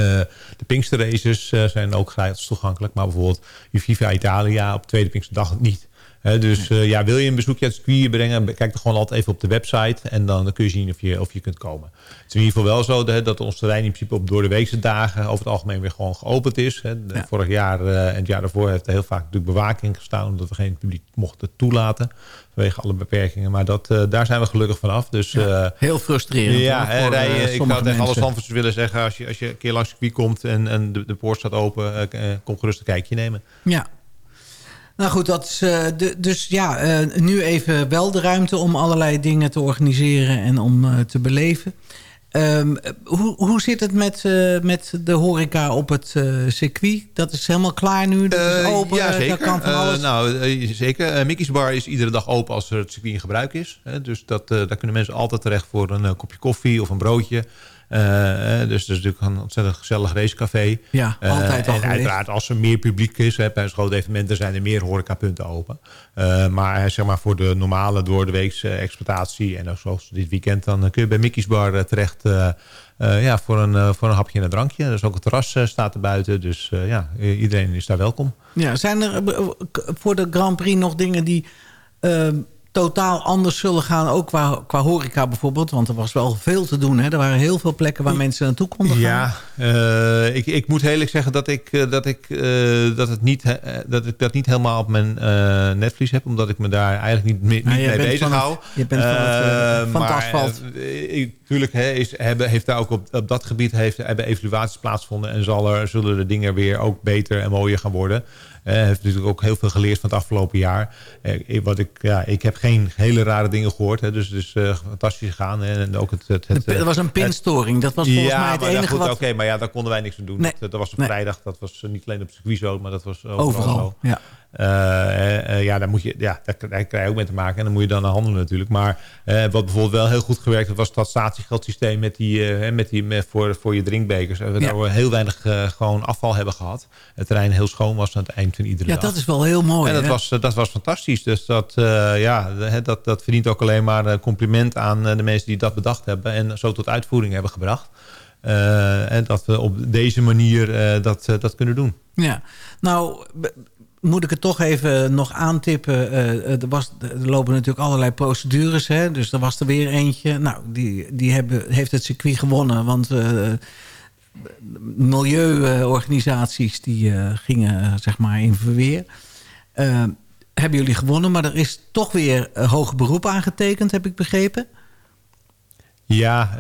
de Pinkster races uh, zijn ook gratis toegankelijk. Maar bijvoorbeeld Viva Italia op tweede Pinksterdag niet. Dus ja, wil je een bezoekje uit het circuit brengen... kijk dan gewoon altijd even op de website... en dan kun je zien of je, of je kunt komen. Het is in ieder geval wel zo dat, dat ons terrein in principe... op door de weekse dagen over het algemeen weer gewoon geopend is. Hè. Ja. Vorig jaar en het jaar daarvoor heeft er heel vaak natuurlijk bewaking gestaan... omdat we geen publiek mochten toelaten vanwege alle beperkingen. Maar dat, uh, daar zijn we gelukkig vanaf. Dus, uh, heel frustrerend. Ja, voor, uh, ik zou tegen alle mensen. Zandvoorters willen zeggen... als je, als je een keer langs het circuit komt en, en de, de poort staat open... kom gerust een kijkje nemen. Ja. Nou goed, dat is, de, dus ja, nu even wel de ruimte om allerlei dingen te organiseren en om te beleven. Ehm, hoe, hoe zit het met, met de horeca op het circuit? Dat is helemaal klaar nu? Dat is open? ja, zeker. Dat kan van alles? nou, zeker. Mickey's Bar is iedere dag open als er het circuit in gebruik is. dus dat, daar kunnen mensen altijd terecht voor een kopje koffie of een broodje. Uh, dus dat is natuurlijk een ontzettend gezellig racecafé. Ja, altijd uh, al En uiteraard als er meer publiek is, hè, bij grote evenementen zijn er meer horecapunten open. Maar zeg maar voor de normale door de weekse exploitatie en ook zoals dit weekend, dan kun je bij Mickey's Bar terecht ja, voor, een, voor een hapje en een drankje. Dus ook het terras staat er buiten, dus ja, iedereen is daar welkom. Ja, zijn er voor de Grand Prix nog dingen die totaal anders zullen gaan. Ook qua, qua horeca bijvoorbeeld. Want er was wel veel te doen. Hè? Er waren heel veel plekken waar mensen naartoe konden gaan. Ja, uh, ik, ik moet eerlijk zeggen dat ik, uh, dat, ik, uh, dat, het niet, dat ik dat niet helemaal op mijn netvlies heb. Omdat ik me daar eigenlijk niet, niet nou, mee bezig hou. Je bent van het, van maar, het asfalt. Tuurlijk hè, is, hebben, heeft daar ook op, op dat gebied heeft, hebben evaluaties plaatsgevonden. En zal er, zullen de dingen weer ook beter en mooier gaan worden. Hij heeft natuurlijk ook heel veel geleerd van het afgelopen jaar. Eh, wat ik, ja, ik heb geen hele rare dingen gehoord. Hè, dus het is uh, fantastisch gegaan. En ook het, het, het, er was een pinstoring. Dat was volgens ja, mij het enige goed, wat... Oké, maar ja, daar konden wij niks aan doen. Nee. Dat, dat, was op Nee. vrijdag. Dat was niet alleen op circuit zo, maar dat was overal, Overal, ja. Uh, uh, ja, daar, moet je, ja daar, daar krijg je ook mee te maken. En dan moet je dan aan handelen natuurlijk. Maar wat bijvoorbeeld wel heel goed gewerkt heeft... was dat statiegeldsysteem met die, met die, met voor, voor je drinkbekers. Ja. Waar we heel weinig gewoon afval hebben gehad. Het terrein heel schoon was aan het eind van iedere ja, dag. dat is wel heel mooi. En dat, hè? was, dat was fantastisch. Dus dat, ja, dat, dat verdient ook alleen maar een compliment aan de mensen die dat bedacht hebben. En zo tot uitvoering hebben gebracht. en dat we op deze manier dat, dat kunnen doen. Ja, nou moet ik het toch even nog aantippen. Uh, er, was, er lopen natuurlijk allerlei procedures. Hè? Dus er was er weer eentje. Nou, die, die hebben, heeft het circuit gewonnen. Want uh, milieuorganisaties die gingen zeg maar in verweer. hebben jullie gewonnen. Maar er is toch weer hoger beroep aangetekend, heb ik begrepen. Ja,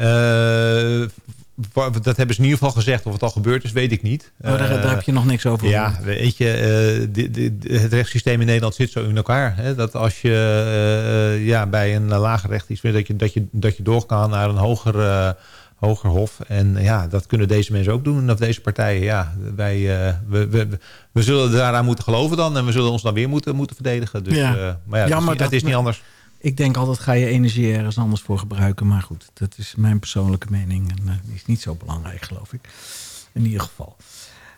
dat hebben ze in ieder geval gezegd. Of het al gebeurd is, weet ik niet. Oh, daar, daar heb je nog niks over Ja, weet je, de, de, het rechtssysteem in Nederland zit zo in elkaar. Hè, dat als je uh, ja, bij een lager recht iets vindt, dat je, dat, je, dat je doorgaan naar een hoger, hoger hof. En ja, dat kunnen deze mensen ook doen. Of deze partijen, ja. Wij, we, we, we zullen daaraan moeten geloven dan. En we zullen ons dan weer moeten, moeten verdedigen. Dus, ja. maar ja, Jammer het is, dat, het is niet anders. Ik denk altijd ga je energie ergens anders voor gebruiken. Maar goed, dat is mijn persoonlijke mening. En uh, die is niet zo belangrijk, geloof ik. In ieder geval.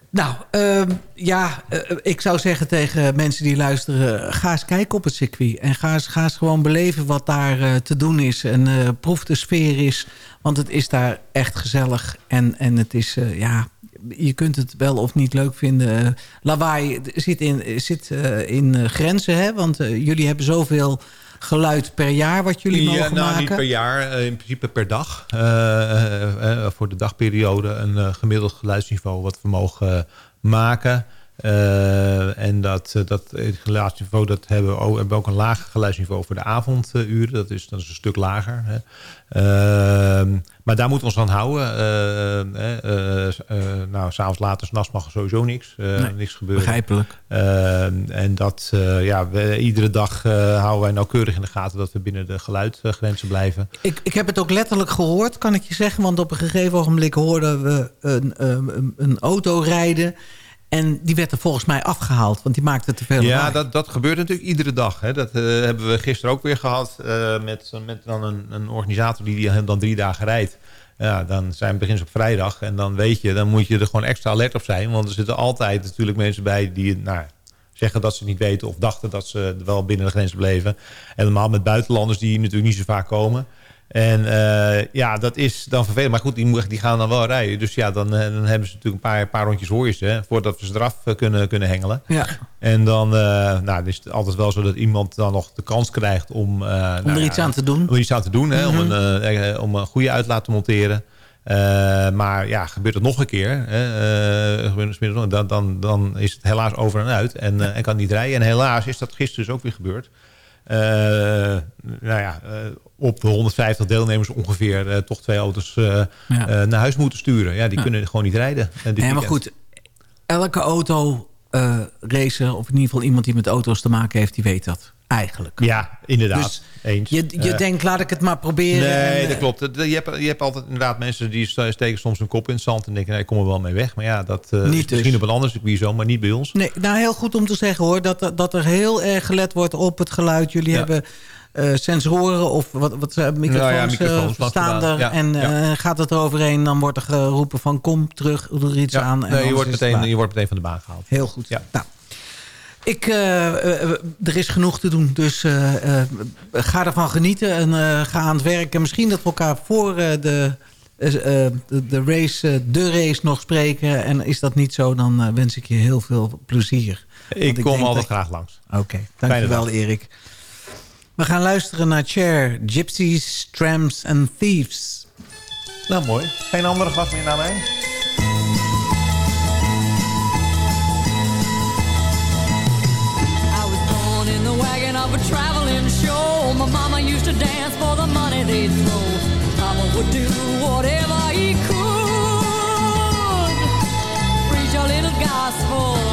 Nou, uh, ja, uh, ik zou zeggen tegen mensen die luisteren... ga eens kijken op het circuit. En ga eens, ga eens gewoon beleven wat daar uh, te doen is. En proef de sfeer is. Want het is daar echt gezellig. En, en het is, ja... Je kunt het wel of niet leuk vinden. lawaai zit in, zit, in grenzen, hè? Want jullie hebben zoveel geluid per jaar wat jullie mogen ja, nou, maken? niet per jaar, in principe per dag. Uh, uh, voor de dagperiode een gemiddeld geluidsniveau wat we mogen maken. En dat, dat geluidsniveau, dat hebben we, ook, hebben we ook een lager geluidsniveau voor de avonduren. Dat is, dat is een stuk lager. Hè. maar daar moeten we ons aan houden. nou, s'avonds later, s'nachts mag er sowieso niks. Nee, niks gebeuren. Begrijpelijk. en dat, ja, we, iedere dag houden wij nauwkeurig in de gaten dat we binnen de geluidgrenzen blijven. Ik, ik heb het ook letterlijk gehoord, kan ik je zeggen. Want op een gegeven ogenblik hoorden we een, een, een auto rijden. En die werd er volgens mij afgehaald, want die maakte te veel Ja, dat, dat gebeurt natuurlijk iedere dag. Hè. Dat uh, hebben we gisteren ook weer gehad uh, met, met dan een, een organisator die, die dan drie dagen rijdt. Ja, dan zijn we begins op vrijdag en dan weet je, dan moet je er gewoon extra alert op zijn. Want er zitten altijd natuurlijk mensen bij die nou, zeggen dat ze niet weten of dachten dat ze wel binnen de grens bleven. En normaal met buitenlanders die natuurlijk niet zo vaak komen. En uh, ja, dat is dan vervelend. Maar goed, die, die gaan dan wel rijden. Dus ja, dan, dan hebben ze natuurlijk een paar, paar rondjes hoor je voordat we ze eraf kunnen, kunnen hengelen. Ja. En dan, uh, nou, is het altijd wel zo dat iemand dan nog de kans krijgt om... Uh, om er nou, iets aan te doen. Om iets aan te doen, hè, mm -hmm. om, een, om een goede uitlaat te monteren. maar ja, gebeurt het nog een keer, hè, dan, dan, dan is het helaas over en uit. En, en kan niet rijden. En helaas is dat gisteren dus ook weer gebeurd. Uh, nou ja, uh, op de 150 deelnemers ongeveer uh, toch twee auto's ja. naar huis moeten sturen. Ja, die kunnen gewoon niet rijden. Nee, maar goed, elke auto uh, racer... of in ieder geval iemand die met auto's te maken heeft... die weet dat eigenlijk. Ja, inderdaad. Dus Eens. Je, je uh, denkt, laat ik het maar proberen. Nee, en, dat klopt. Je hebt, je hebt altijd inderdaad mensen die steken soms hun kop in het zand... en denken, nee, ik kom er wel mee weg. Maar ja, dat uh, is misschien dus. op een ander circuit zo, maar niet bij ons. Nee, nou heel goed om te zeggen hoor... dat, dat er heel erg gelet wordt op het geluid. Jullie ja. hebben... Uh, sensoren of wat, wat uh, microfoons, nou ja, microfoons uh, staan er. Ja, en ja. gaat het er overheen, dan wordt er geroepen van kom terug, doe er iets ja, aan. En nee, je, wordt meteen, je wordt meteen van de baan gehaald. Heel goed. Ja. Nou, ik, er is genoeg te doen, dus ga ervan genieten en ga aan het werk. En misschien dat we elkaar voor de, de, de, race, de race nog spreken. En is dat niet zo, dan wens ik je heel veel plezier. Ik, ik kom altijd dat... graag langs. Oké, okay, dankjewel Erik. We gaan luisteren naar Cher, Gypsies, Tramps and Thieves. Nou, mooi. Geen andere gast meer naar mij? I was born in the wagon of a traveling show. My mama used to dance for the money they'd throw. Papa would do whatever he could. Preach a little gospel.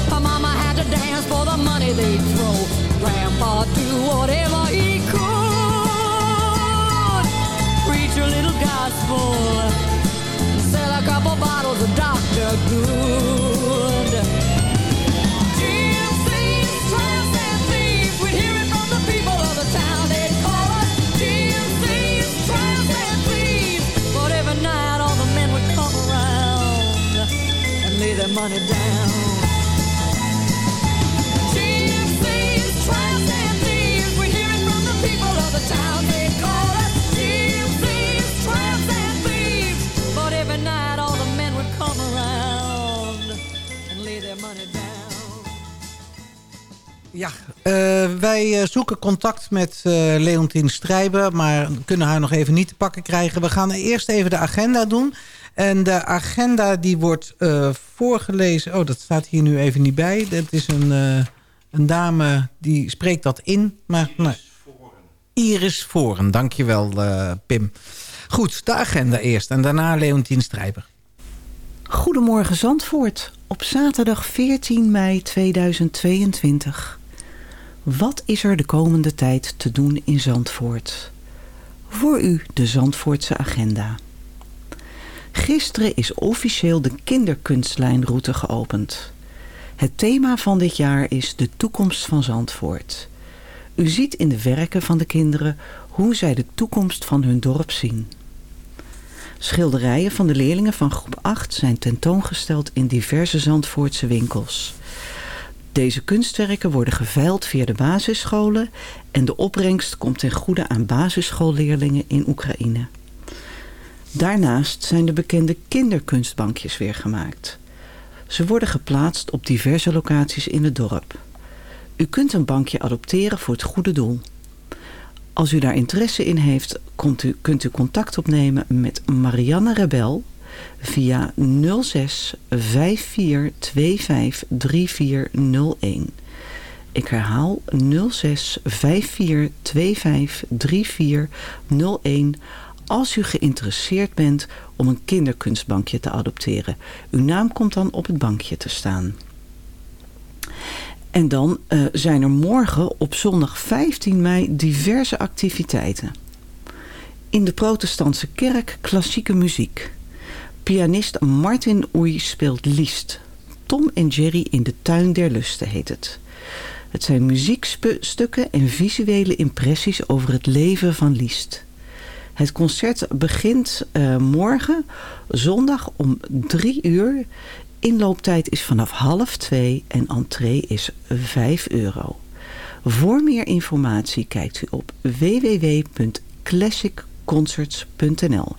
dance for the money they'd throw. Grandpa do whatever he could. Preach a little gospel. Sell a couple bottles of Dr. Good. Thieves. We'd hear it from the people of the town. They'd call us thieves. But every night all the men would come around and lay their money down. Wij zoeken contact met uh, Leontien Strijber, maar kunnen haar nog even niet te pakken krijgen. We gaan eerst even de agenda doen. En de agenda die wordt uh, voorgelezen... Oh, dat staat hier nu even niet bij. Dat is een, uh, een dame die spreekt dat in. Maar, Iris nou, Voren. Iris Voren, dankjewel uh, Pim. Goed, de agenda eerst en daarna Leontien Strijber. Goedemorgen Zandvoort. Op zaterdag 14 mei 2022. Wat is er de komende tijd te doen in Zandvoort? Voor u de Zandvoortse agenda. Gisteren is officieel de kinderkunstlijnroute geopend. Het thema van dit jaar is de toekomst van Zandvoort. U ziet in de werken van de kinderen hoe zij de toekomst van hun dorp zien. Schilderijen van de leerlingen van groep 8 zijn tentoongesteld in diverse Zandvoortse winkels. Deze kunstwerken worden geveild via de basisscholen en de opbrengst komt ten goede aan basisschoolleerlingen in Oekraïne. Daarnaast zijn de bekende kinderkunstbankjes weer gemaakt. Ze worden geplaatst op diverse locaties in het dorp. U kunt een bankje adopteren voor het goede doel. Als u daar interesse in heeft, kunt u, kunt u contact opnemen met Marianne Rebel via 06 5425 3401. Ik herhaal 06 54 25 3401 als u geïnteresseerd bent om een kinderkunstbankje te adopteren. Uw naam komt dan op het bankje te staan. En dan uh, zijn er morgen op zondag 15 mei diverse activiteiten. In de protestantse kerk klassieke muziek. Pianist Martin Oei speelt Liest. Tom en Jerry in de tuin der lusten heet het. Het zijn muziekstukken en visuele impressies over het leven van Liest. Het concert begint uh, morgen, zondag om drie uur. Inlooptijd is vanaf half twee en entree is 5 euro. Voor meer informatie kijkt u op www.classicconcerts.nl.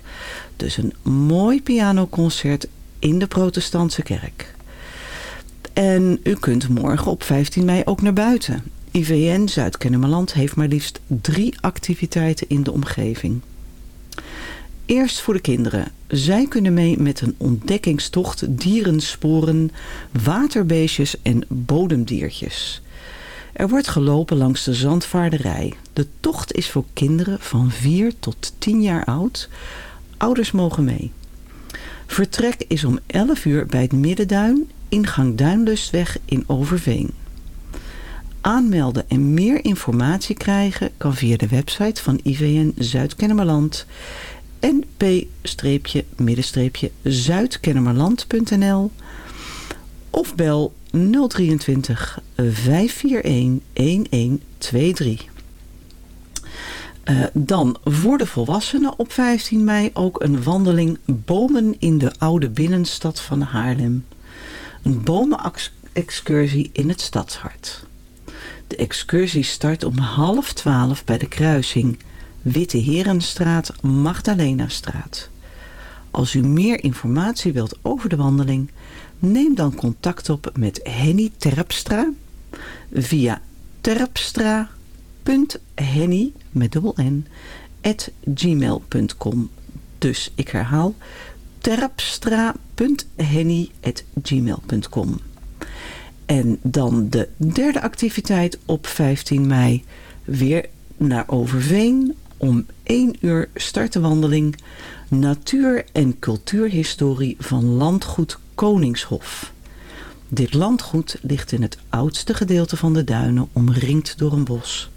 Dus een mooi pianoconcert in de protestantse kerk. En u kunt morgen op 15 mei ook naar buiten. IVN Zuid-Kennemerland heeft maar liefst drie activiteiten in de omgeving. Eerst voor de kinderen. Zij kunnen mee met een ontdekkingstocht dierensporen, waterbeestjes en bodemdiertjes. Er wordt gelopen langs de zandvaarderij. De tocht is voor kinderen van 4 tot 10 jaar oud. Ouders mogen mee. Vertrek is om 11 uur bij het Middenduin, ingang Duinlustweg in Overveen. Aanmelden en meer informatie krijgen kan via de website van IVN Zuid-Kennemerland np-zuidkennemerland.nl of bel 023 541 1123. Uh, dan voor de volwassenen op 15 mei ook een wandeling Bomen in de oude binnenstad van Haarlem. Een bomenexcursie in het stadshart. De excursie start om half twaalf bij de kruising Witte Herenstraat, Magdalenastraat. Als u meer informatie wilt over de wandeling, neem dan contact op met Henny Terpstra via terpstra.henny met dubbel n at gmail.com. Dus ik herhaal terpstra.henny at gmail.com. En dan de derde activiteit op 15 mei. Weer naar Overveen om 1 uur start de wandeling Natuur- en cultuurhistorie van landgoed Koningshof. Dit landgoed ligt in het oudste gedeelte van de duinen omringd door een bos.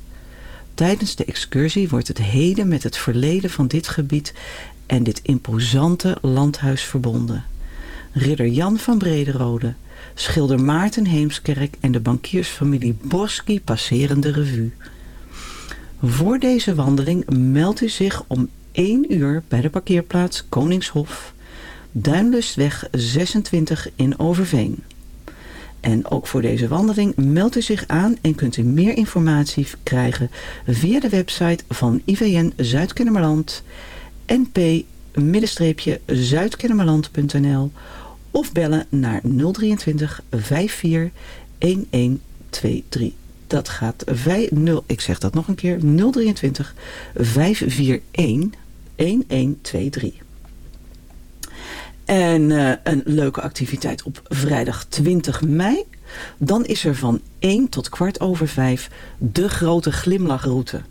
Tijdens de excursie wordt het heden met het verleden van dit gebied en dit imposante landhuis verbonden. Ridder Jan van Brederode, schilder Maarten Heemskerk en de bankiersfamilie Boski passeren de revue. Voor deze wandeling meldt u zich om 1 uur bij de parkeerplaats Koningshof, Duinlustweg 26 in Overveen. En ook voor deze wandeling meldt u zich aan en kunt u meer informatie krijgen via de website van IVN Zuid-Kennemerland, np-zuidkennemerland.nl of bellen naar 023 54 1123. Dat gaat 5, 0, ik zeg dat nog een keer, 023 541 1123. En uh, een leuke activiteit op vrijdag 20 mei. Dan is er van 1 tot kwart over 5 de grote glimlachroute.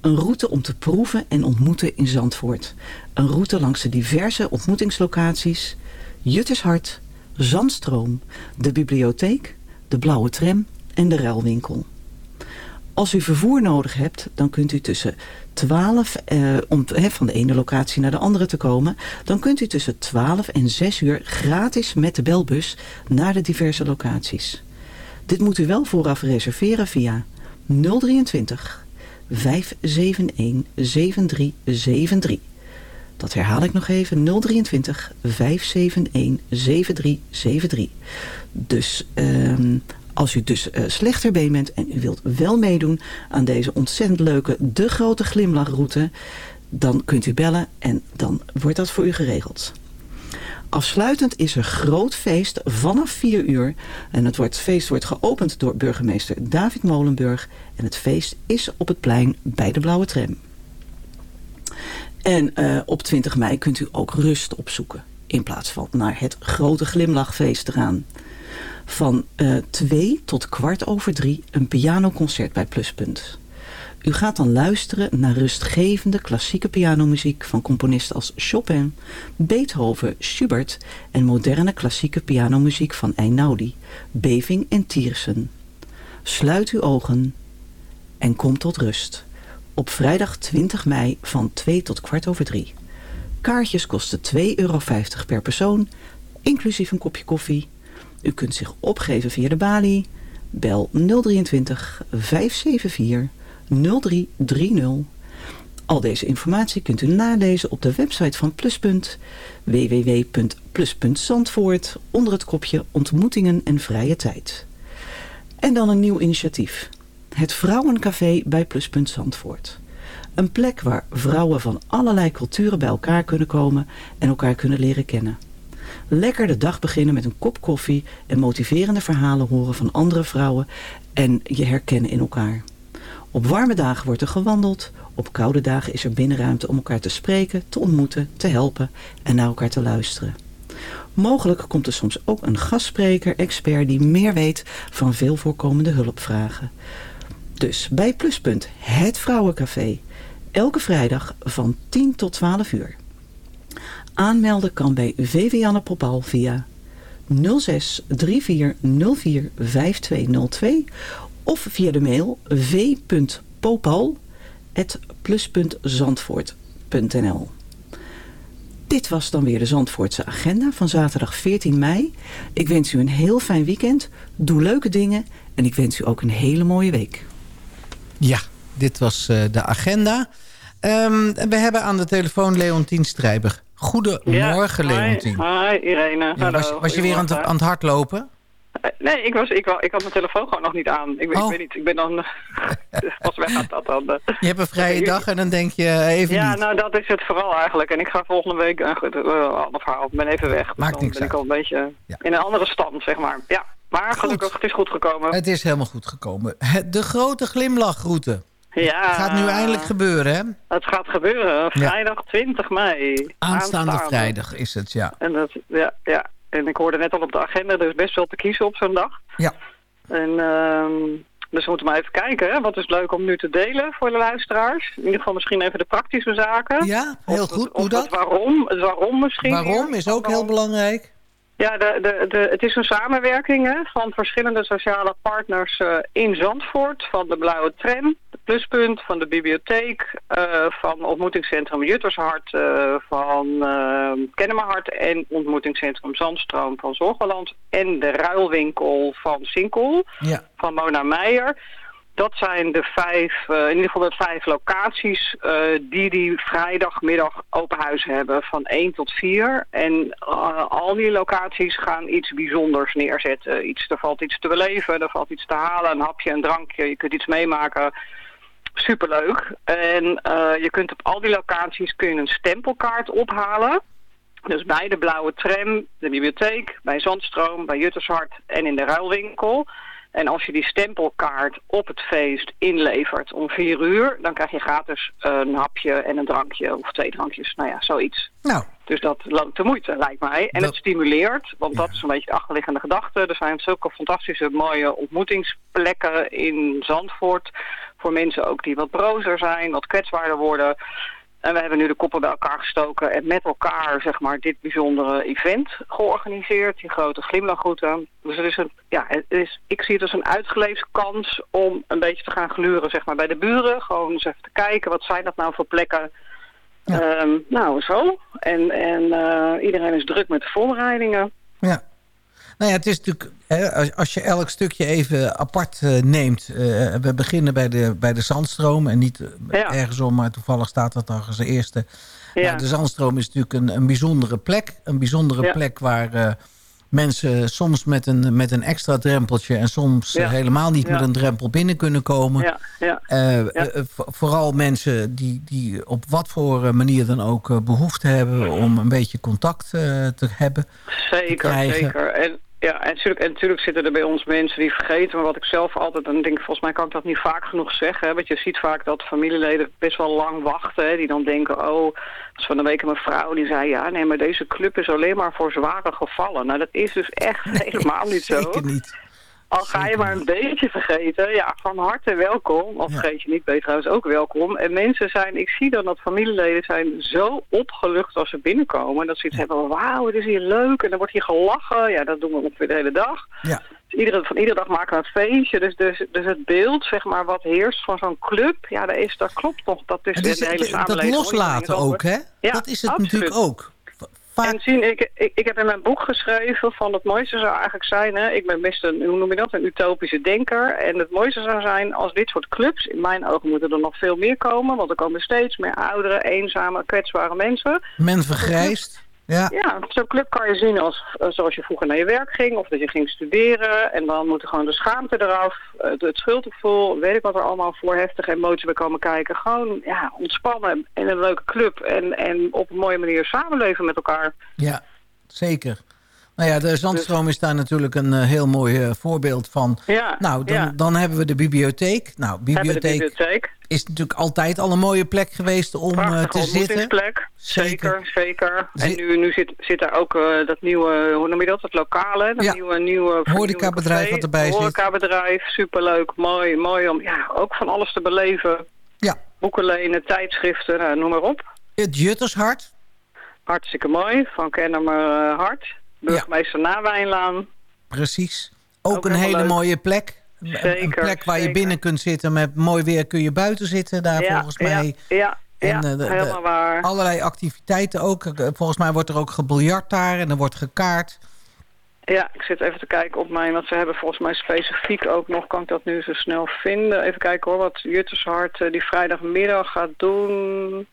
Een route om te proeven en ontmoeten in Zandvoort. Een route langs de diverse ontmoetingslocaties. Juttershart, Zandstroom, de bibliotheek, de blauwe tram en de ruilwinkel. Als u vervoer nodig hebt, dan kunt u tussen 12, eh, om van de ene locatie naar de andere te komen, dan kunt u tussen 12 en 6 uur gratis met de belbus naar de diverse locaties. Dit moet u wel vooraf reserveren via 023 571 7373. Dat herhaal ik nog even, 023 571 7373. Dus ehm als u dus uh, slechter been bent en u wilt wel meedoen aan deze ontzettend leuke De Grote Glimlachroute, dan kunt u bellen en dan wordt dat voor u geregeld. Afsluitend is er groot feest vanaf 4 uur. En het, wordt, feest wordt geopend door burgemeester David Molenburg. En het feest is op het plein bij de Blauwe Tram. En uh, op 20 mei kunt u ook rust opzoeken. In plaats van naar het grote glimlachfeest te gaan. Van uh, twee tot kwart over drie een pianoconcert bij Pluspunt. U gaat dan luisteren naar rustgevende klassieke pianomuziek van componisten als Chopin, Beethoven, Schubert en moderne klassieke pianomuziek van Einaudi, Beving en Tiersen. Sluit uw ogen en kom tot rust. Op vrijdag 20 mei van 2 tot kwart over 3. Kaartjes kosten 2,50 euro per persoon, inclusief een kopje koffie. U kunt zich opgeven via de balie. Bel 023 574 0330. Al deze informatie kunt u nalezen op de website van Pluspunt www.plus.zandvoort onder het kopje ontmoetingen en vrije tijd. En dan een nieuw initiatief. Het Vrouwencafé bij Pluspunt Zandvoort. Een plek waar vrouwen van allerlei culturen bij elkaar kunnen komen en elkaar kunnen leren kennen. Lekker de dag beginnen met een kop koffie en motiverende verhalen horen van andere vrouwen en je herkennen in elkaar. Op warme dagen wordt er gewandeld, op koude dagen is er binnenruimte om elkaar te spreken, te ontmoeten, te helpen en naar elkaar te luisteren. Mogelijk komt er soms ook een gastspreker, expert die meer weet van veel voorkomende hulpvragen. Dus bij Pluspunt, het Vrouwencafé. Elke vrijdag van 10 tot 12 uur. Aanmelden kan bij Vivianne Popal via 06 3404 5202 of via de mail v.popal.plus.zandvoort.nl Dit was dan weer de Zandvoortse agenda van zaterdag 14 mei. Ik wens u een heel fijn weekend. Doe leuke dingen en ik wens u ook een hele mooie week. Ja, dit was uh, de agenda. Um, we hebben aan de telefoon Leontien Strijber. Goedemorgen, ja, Leontien. Hi, Irene. Ja, was, was je weer aan het, aan het hardlopen? Eh, nee, ik, was, ik, ik had mijn telefoon gewoon nog niet aan. Ik, oh. ik weet niet, ik ben dan... pas weg gaat dat dan. Uh, je hebt een vrije dag en dan denk je even Ja, niet. nou dat is het vooral eigenlijk. En ik ga volgende week... Uh, uh, verhaal, ik ben even weg. Dus Maakt dan niks ben ik al een beetje ja. in een andere stand, zeg maar. Ja, maar goed. gelukkig, het is goed gekomen. Het is helemaal goed gekomen. De grote glimlachroute. Ja. Het gaat nu eindelijk gebeuren, hè? Het gaat gebeuren. Vrijdag ja. 20 mei. Aanstaande, Aanstaande, vrijdag is het, ja. En dat, ja, ja. En ik hoorde net al op de agenda, er is best wel te kiezen op zo'n dag. Ja. En, uh, dus we moeten maar even kijken. Hè? Wat is leuk om nu te delen voor de luisteraars? In ieder geval misschien even de praktische zaken. Ja, heel of goed. Het, Hoe dat? Het waarom, het waarom misschien. Waarom is ook heel belangrijk. Ja, de, de, de, het is een samenwerking hè, van verschillende sociale partners uh, in Zandvoort. Van de Blauwe Tram, de Pluspunt, van de bibliotheek, uh, van ontmoetingscentrum Juttershart, uh, van Kennemerhart en ontmoetingscentrum Zandstroom van Zorgeland. En de ruilwinkel van Sinkel, ja. van Mona Meijer. Dat zijn de vijf, uh, in ieder geval de vijf locaties uh, die die vrijdagmiddag open huis hebben van 1 tot 4. En uh, al die locaties gaan iets bijzonders neerzetten. Iets, er valt iets te beleven, er valt iets te halen, een hapje, een drankje, je kunt iets meemaken. Superleuk. En je kunt op al die locaties kun je een stempelkaart ophalen. Dus bij de Blauwe Tram, de bibliotheek, bij Zandstroom, bij Juttershart en in de ruilwinkel... En als je die stempelkaart op het feest inlevert om vier uur... dan krijg je gratis een hapje en een drankje of twee drankjes. Nou ja, zoiets. Nou. Dus dat loont de moeite, lijkt mij. En dat... het stimuleert, want ja. dat is een beetje de achterliggende gedachte. Er zijn zulke fantastische mooie ontmoetingsplekken in Zandvoort... voor mensen ook die wat brozer zijn, wat kwetsbaarder worden... En we hebben nu de koppen bij elkaar gestoken en met elkaar zeg maar, dit bijzondere event georganiseerd. Die grote glimlachroute. Dus het is een, ja, het is, ik zie het als een uitgeleefd kans om een beetje te gaan gluren zeg maar, bij de buren. Gewoon eens even te kijken, wat zijn dat nou voor plekken. Ja. Um, nou, zo. En, en uh, iedereen is druk met de voorbereidingen. Ja. Nou ja, het is natuurlijk, hè, als je elk stukje even apart uh, neemt. Uh, we beginnen bij de, bij de zandstroom en niet uh, ja. ergens om, maar toevallig staat dat dan als de eerste. Ja. Nou, de zandstroom is natuurlijk een, een bijzondere plek. Een bijzondere ja. plek waar mensen soms met een, met een extra drempeltje en soms helemaal niet met een drempel binnen kunnen komen. vooral mensen die, die op wat voor manier dan ook behoefte hebben om een beetje contact te hebben. Zeker, te zeker. En Ja, en natuurlijk, en natuurlijk zitten er bij ons mensen die vergeten. Maar wat ik zelf altijd, en denk volgens mij kan ik dat niet vaak genoeg zeggen. Hè, want je ziet vaak dat familieleden best wel lang wachten. Hè, die dan denken, oh, als van een week mijn vrouw die zei... ja, nee, maar deze club is alleen maar voor zware gevallen. Nou, dat is dus echt helemaal niet zo. Zeker niet. Al ga je maar een beetje vergeten, ja, van harte welkom. Of Ja. vergeet je niet, ben je trouwens ook welkom. En mensen zijn, ik zie dan dat familieleden zijn zo opgelucht als ze binnenkomen. Dat ze iets hebben van, wauw, het is hier leuk. En dan wordt hier gelachen. Ja, dat doen we ongeveer de hele dag. Ja. Dus iedere, van iedere dag maken we een feestje. Dus, dus, dus het beeld, zeg maar, wat heerst van zo'n club, ja, dat, is, dat klopt nog. Dat is de hele dat samenleving. loslaten ook, hè? Ja, dat is het absoluut. natuurlijk ook. Vaak, En zien, ik, ik, ik heb in mijn boek geschreven van het mooiste zou eigenlijk zijn, hè, ik ben best een, hoe noem je dat, een utopische denker. En het mooiste zou zijn als dit soort clubs, in mijn ogen moeten er nog veel meer komen, want er komen steeds meer oudere, eenzame, kwetsbare mensen. men vergrijst. Ja, Ja, zo'n club kan je zien als, eh, zoals je vroeger naar je werk ging of dat je ging studeren. En dan moet er gewoon de schaamte eraf, eh, het, het schuldgevoel, weet ik wat er allemaal voor heftige emoties bij komen kijken. Gewoon ja, ontspannen in een leuke club en, en op een mooie manier samenleven met elkaar. ja, zeker. Nou ja, de Zandstroom is daar natuurlijk een eh, heel mooi eh, voorbeeld van. Ja, Nou, dan, ja. dan hebben we de bibliotheek. Nou, de bibliotheek is natuurlijk altijd al een mooie plek geweest om eh, te zitten. ontmoetingsplek. Zeker, zeker. En nu, nu zit, zit daar ook dat nieuwe, hoe noem je dat, het lokale, dat Ja. nieuwe, nieuwe Horecabedrijf café. wat erbij zit. Horecabedrijf, superleuk, mooi, mooi om ja, ook van alles te beleven. Ja, Boeken lenen, tijdschriften, noem maar op. het Juttershart. Hartstikke mooi, van Kennemer Hart. Burgemeester Nawijnlaan. Precies. Ook, Ook een hele leuk. mooie plek. Een- een Zeker, plek waar je zeker. binnen kunt zitten. Met mooi weer kun je buiten zitten daar ja, volgens mij. Ja, ja, En, ja, eh, de- helemaal waar. Allerlei activiteiten ook. Eh, Volgens mij wordt er ook gebiljart daar en er wordt gekaart. Ja, ik zit even te kijken op mijn, want ze hebben volgens mij specifiek ook nog, kan ik dat nu zo snel vinden. Even kijken hoor, wat Juttershart uh, die vrijdagmiddag gaat doen.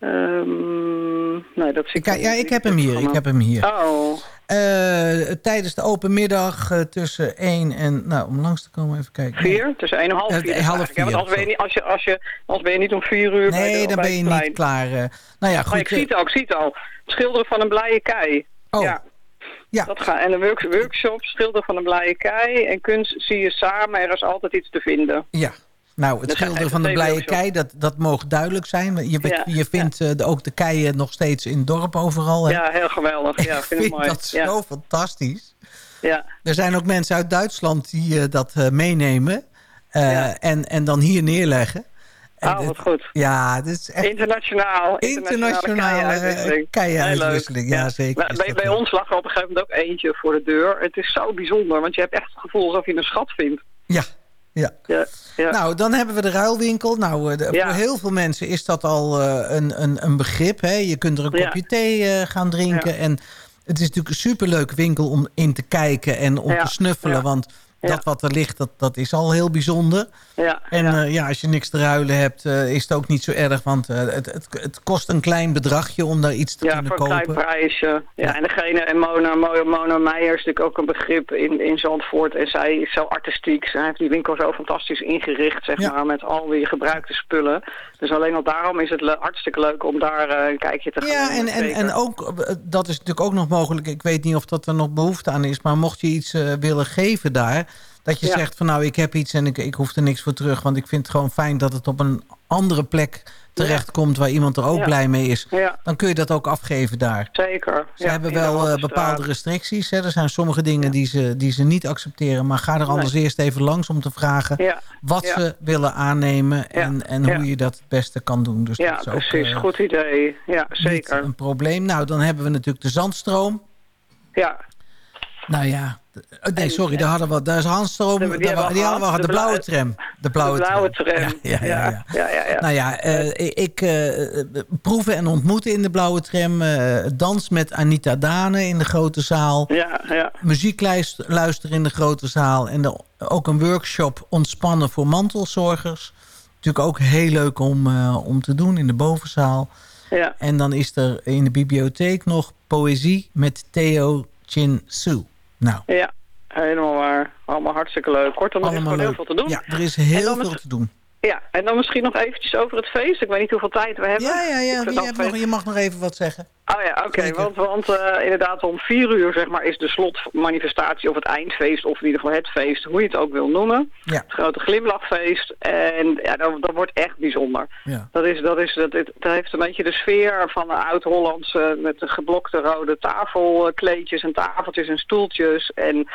Um, nee, dat ik. Ja, ik heb hem hier. Ik heb hem hier. Oh. Uh, tijdens de open middag uh, tussen 1 en, nou, om langs te komen even kijken. Vier? Tussen 1 en half vier. Uh, half vier. Ja, want als ben je niet, als je, als je, als ben je niet om vier uur Nee, bij dan ben je plein. niet klaar. Nou ja, goed. Oh, ik zie het al, ik zie het al. Schilderen van een blije kei. Oh. Ja. Ja. Dat gaat. En een work workshop, schilderen van een blije kei. En kunst zie je samen, er is altijd iets te vinden. Ja. Nou, het Dat schilderen van de blije kei, dat, dat mogen duidelijk zijn. Je, Ja, je vindt ja. uh, de, ook de keien nog steeds in het dorp overal. Hè? Ja, heel geweldig. Ja, ik vind, vind mooi. dat zo fantastisch. Ja. Er zijn ook mensen uit Duitsland die uh, dat uh, meenemen. En, en dan hier neerleggen. Oh, wat goed. Ja, dit is echt... Internationaal. Internationale keienuitwisseling. Ja, ja, zeker. Bij, bij ons lag er op een gegeven moment ook eentje voor de deur. Het is zo bijzonder, want je hebt echt het gevoel alsof je een schat vindt. Ja, ja. ja, ja. Nou, dan hebben we de ruilwinkel. Nou, de, ja. voor heel veel mensen is dat al uh, een, een, een begrip. Hè? Je kunt er een kopje thee uh, gaan drinken. En het is natuurlijk een superleuke winkel om in te kijken en om te snuffelen. Want dat wat er ligt, dat, dat is al heel bijzonder. Ja, en ja. Uh, ja, als je niks te ruilen hebt, uh, is het ook niet zo erg. Want uh, het, het, het, kost een klein bedragje om daar iets te kunnen kopen. Ja, voor een klein prijsje. Ja, en degene, en Mona, Mona, Mona Meijer is natuurlijk ook een begrip in, in Zandvoort. En zij is zo artistiek. Zij heeft die winkel zo fantastisch ingericht, zeg maar, met al die gebruikte spullen. Dus alleen al daarom is het le hartstikke leuk om daar een kijkje te gaan Ja, en, en, en ook, dat is natuurlijk ook nog mogelijk. Ik weet niet of dat er nog behoefte aan is. Maar mocht je iets willen geven daar... Dat je ja. zegt van nou, ik heb iets en ik, ik hoef er niks voor terug. Want ik vind het gewoon fijn dat het op een andere plek terechtkomt... waar iemand er ook ja. blij mee is. Ja. Dan kun je dat ook afgeven daar. Zeker. Ze hebben wel uh, bepaalde restricties. Hè. Er zijn sommige dingen die, ze, die ze niet accepteren. Maar ga er anders nee. eerst even langs om te vragen... wat ze willen aannemen en, en hoe je dat het beste kan doen. Dus ja, dat is precies. Uh, Goed idee. Ja, zeker. een probleem. Nou, dan hebben we natuurlijk de zandstroom. Ja. Nou ja, nee, sorry, daar hadden we, daar is Hansstroom, die, die, hadden we, de, de blauwe tram. De blauwe, de blauwe tram. tram. Ja, ja, ja, ja. ja, ja Nou ja, uh, ik uh, proeven en ontmoeten in de blauwe tram. Uh, dans met Anita Dane in de grote zaal. Ja, ja. Muziek luisteren in de grote zaal. En de, ook een workshop ontspannen voor mantelzorgers. Natuurlijk ook heel leuk om, om te doen in de bovenzaal. Ja. En dan is er in de bibliotheek nog poëzie met Theo Chin Su. Nou. Ja, helemaal waar. Allemaal hartstikke leuk. Kortom, er is gewoon heel veel te doen. Ja, er is heel veel te doen. Ja, en dan misschien nog eventjes over het feest. Ik weet niet hoeveel tijd we hebben. Ja, ja, ja. Je, nog, je, mag nog even wat zeggen. Oh ja, oké. Want, want uh, inderdaad om vier uur zeg maar, is de slotmanifestatie of het eindfeest... of in ieder geval het feest, hoe je het ook wil noemen. Ja. Het grote glimlachfeest. En ja, dat, dat wordt echt bijzonder. Ja. Dat, is, dat, is, dat, dat heeft een beetje de sfeer van een oud-Hollandse... met de geblokte rode tafelkleedjes en tafeltjes en stoeltjes. En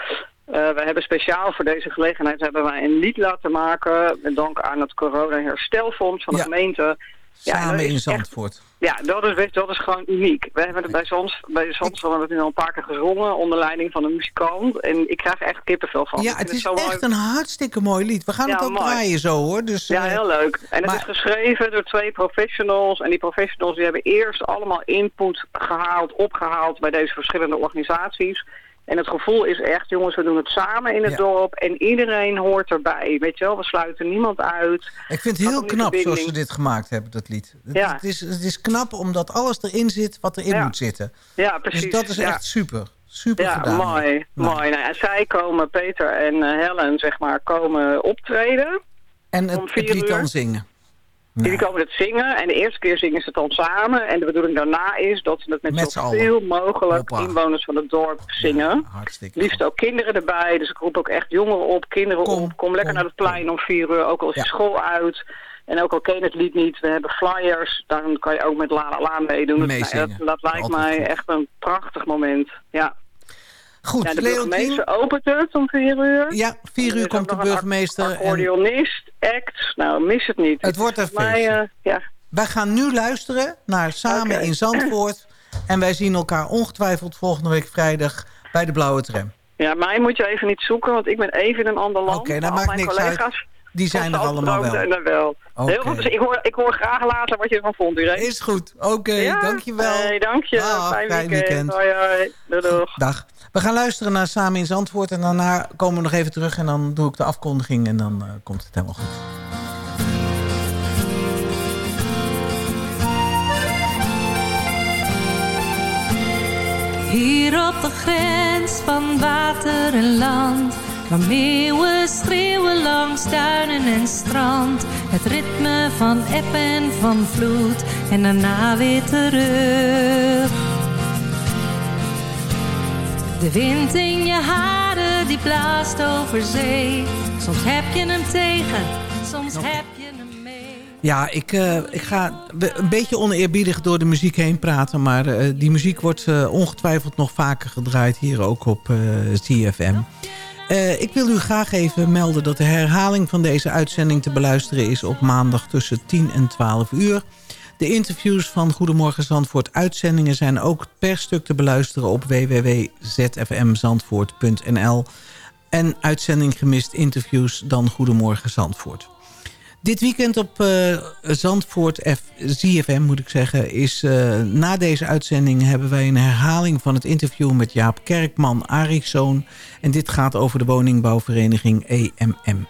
uh, we hebben speciaal voor deze gelegenheid hebben wij een lied laten maken. Met dank aan het corona-herstelfonds van de gemeente. Samen in Zandvoort. ja, dat is, dat is gewoon uniek. We hebben het bij Zons, bij Zons hebben we het nu al een paar keer gezongen onder leiding van een muzikant. En ik krijg echt kippenvel van. Ja, het is echt een hartstikke mooi lied. We gaan het ook draaien zo hoor. Dus, ja, uh, heel leuk. En het is geschreven door twee professionals. En die professionals die hebben eerst allemaal input gehaald, opgehaald bij deze verschillende organisaties. En het gevoel is echt, jongens, we doen het samen in het dorp en iedereen hoort erbij. Weet je wel, we sluiten niemand uit. Ik vind het heel knap zoals ze dit gemaakt hebben, dat lied. Het, ja. het, is, het is knap omdat alles erin zit wat erin moet zitten. Ja, precies. Dus dat is echt super. Super ja, gedaan. mooi. Nou. mooi. Nou, ja, zij komen, Peter en uh, Helen, zeg maar, komen optreden. En het, het lied dan zingen. Nee. Die komen het zingen en de eerste keer zingen ze het dan samen. En de bedoeling daarna is dat ze het met, met zoveel mogelijk Hoppa. inwoners van het dorp zingen. Ja, Liefst ook kinderen erbij. Dus ik roep ook echt jongeren op, kinderen kom, op. Kom lekker kom, naar het plein om vier uur, ook al is ja. je school uit. En ook al ken je het lied niet, we hebben flyers. Dan kan je ook met La La La meedoen. Dat, dat lijkt mij goed. echt een prachtig moment. Ja. Goed, ja, de burgemeester opent het om vier uur. Ja, vier uur komt de burgemeester. Een accordeonist, act, nou mis het niet. Het wordt een feest. Mij, uh, ja. Wij gaan nu luisteren naar Samen okay. in Zandvoort. En wij zien elkaar ongetwijfeld volgende week vrijdag bij de Blauwe Tram. Ja, mij moet je even niet zoeken, want ik ben even in een ander land. Oké, okay, dat maakt niks collega's uit. Die zijn er allemaal wel. En wel. Okay. Heel goed, dus ik hoor, ik hoor graag later wat je ervan vond. Is goed, oké, okay, ja? dankjewel. Hey, dank je, Dag, fijn, weekend. weekend. Hoi, hoi. Doei, doei. Dag. We gaan luisteren naar Samen in en daarna komen we nog even terug en dan doe ik de afkondiging en dan uh, komt het helemaal goed. Hier op de grens van water en land Waar meeuwen schreeuwen langs duinen en strand Het ritme van eb en van vloed En daarna weer terug De wind in je haren die blaast over zee Soms heb je hem tegen, soms heb je hem mee Ja, ik, uh, ik ga een beetje oneerbiedig door de muziek heen praten... maar uh, die muziek wordt uh, ongetwijfeld nog vaker gedraaid hier ook op CFM. Uh, ik wil u graag even melden dat de herhaling van deze uitzending te beluisteren is op maandag tussen 10 en 12 uur. De interviews van Goedemorgen Zandvoort uitzendingen zijn ook per stuk te beluisteren op www.zfmzandvoort.nl. En uitzending gemist interviews dan Goedemorgen Zandvoort. Dit weekend op uh, Zandvoort F ZFM moet ik zeggen... is uh, na deze uitzending hebben wij een herhaling van het interview... met Jaap Kerkman, Arikszoon. En dit gaat over de woningbouwvereniging EMM.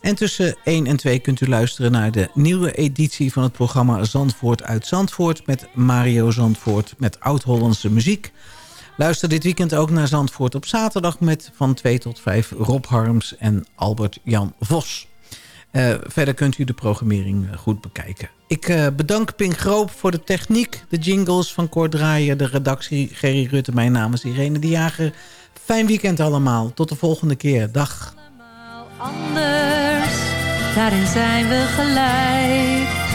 En tussen 1 en 2 kunt u luisteren naar de nieuwe editie... van het programma Zandvoort uit Zandvoort... met Mario Zandvoort met oud-Hollandse muziek. Luister dit weekend ook naar Zandvoort op zaterdag... met van 2 tot 5 Rob Harms en Albert-Jan Vos. Uh, verder kunt u de programmering goed bekijken. Ik uh, bedank Pink Groop voor de techniek, de jingles van Kort Draaien... de redactie Gerry Rutte, mijn naam is Irene de Jager. Fijn weekend allemaal, tot de volgende keer. Dag. Anders, daarin zijn we gelijk.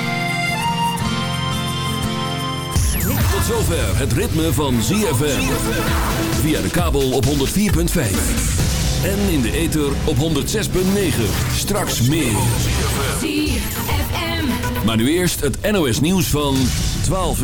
Tot zover het ritme van ZFM. Via de kabel op 104.5. En in de ether op 106.9. Straks meer. Maar nu eerst het NOS nieuws van 12 uur.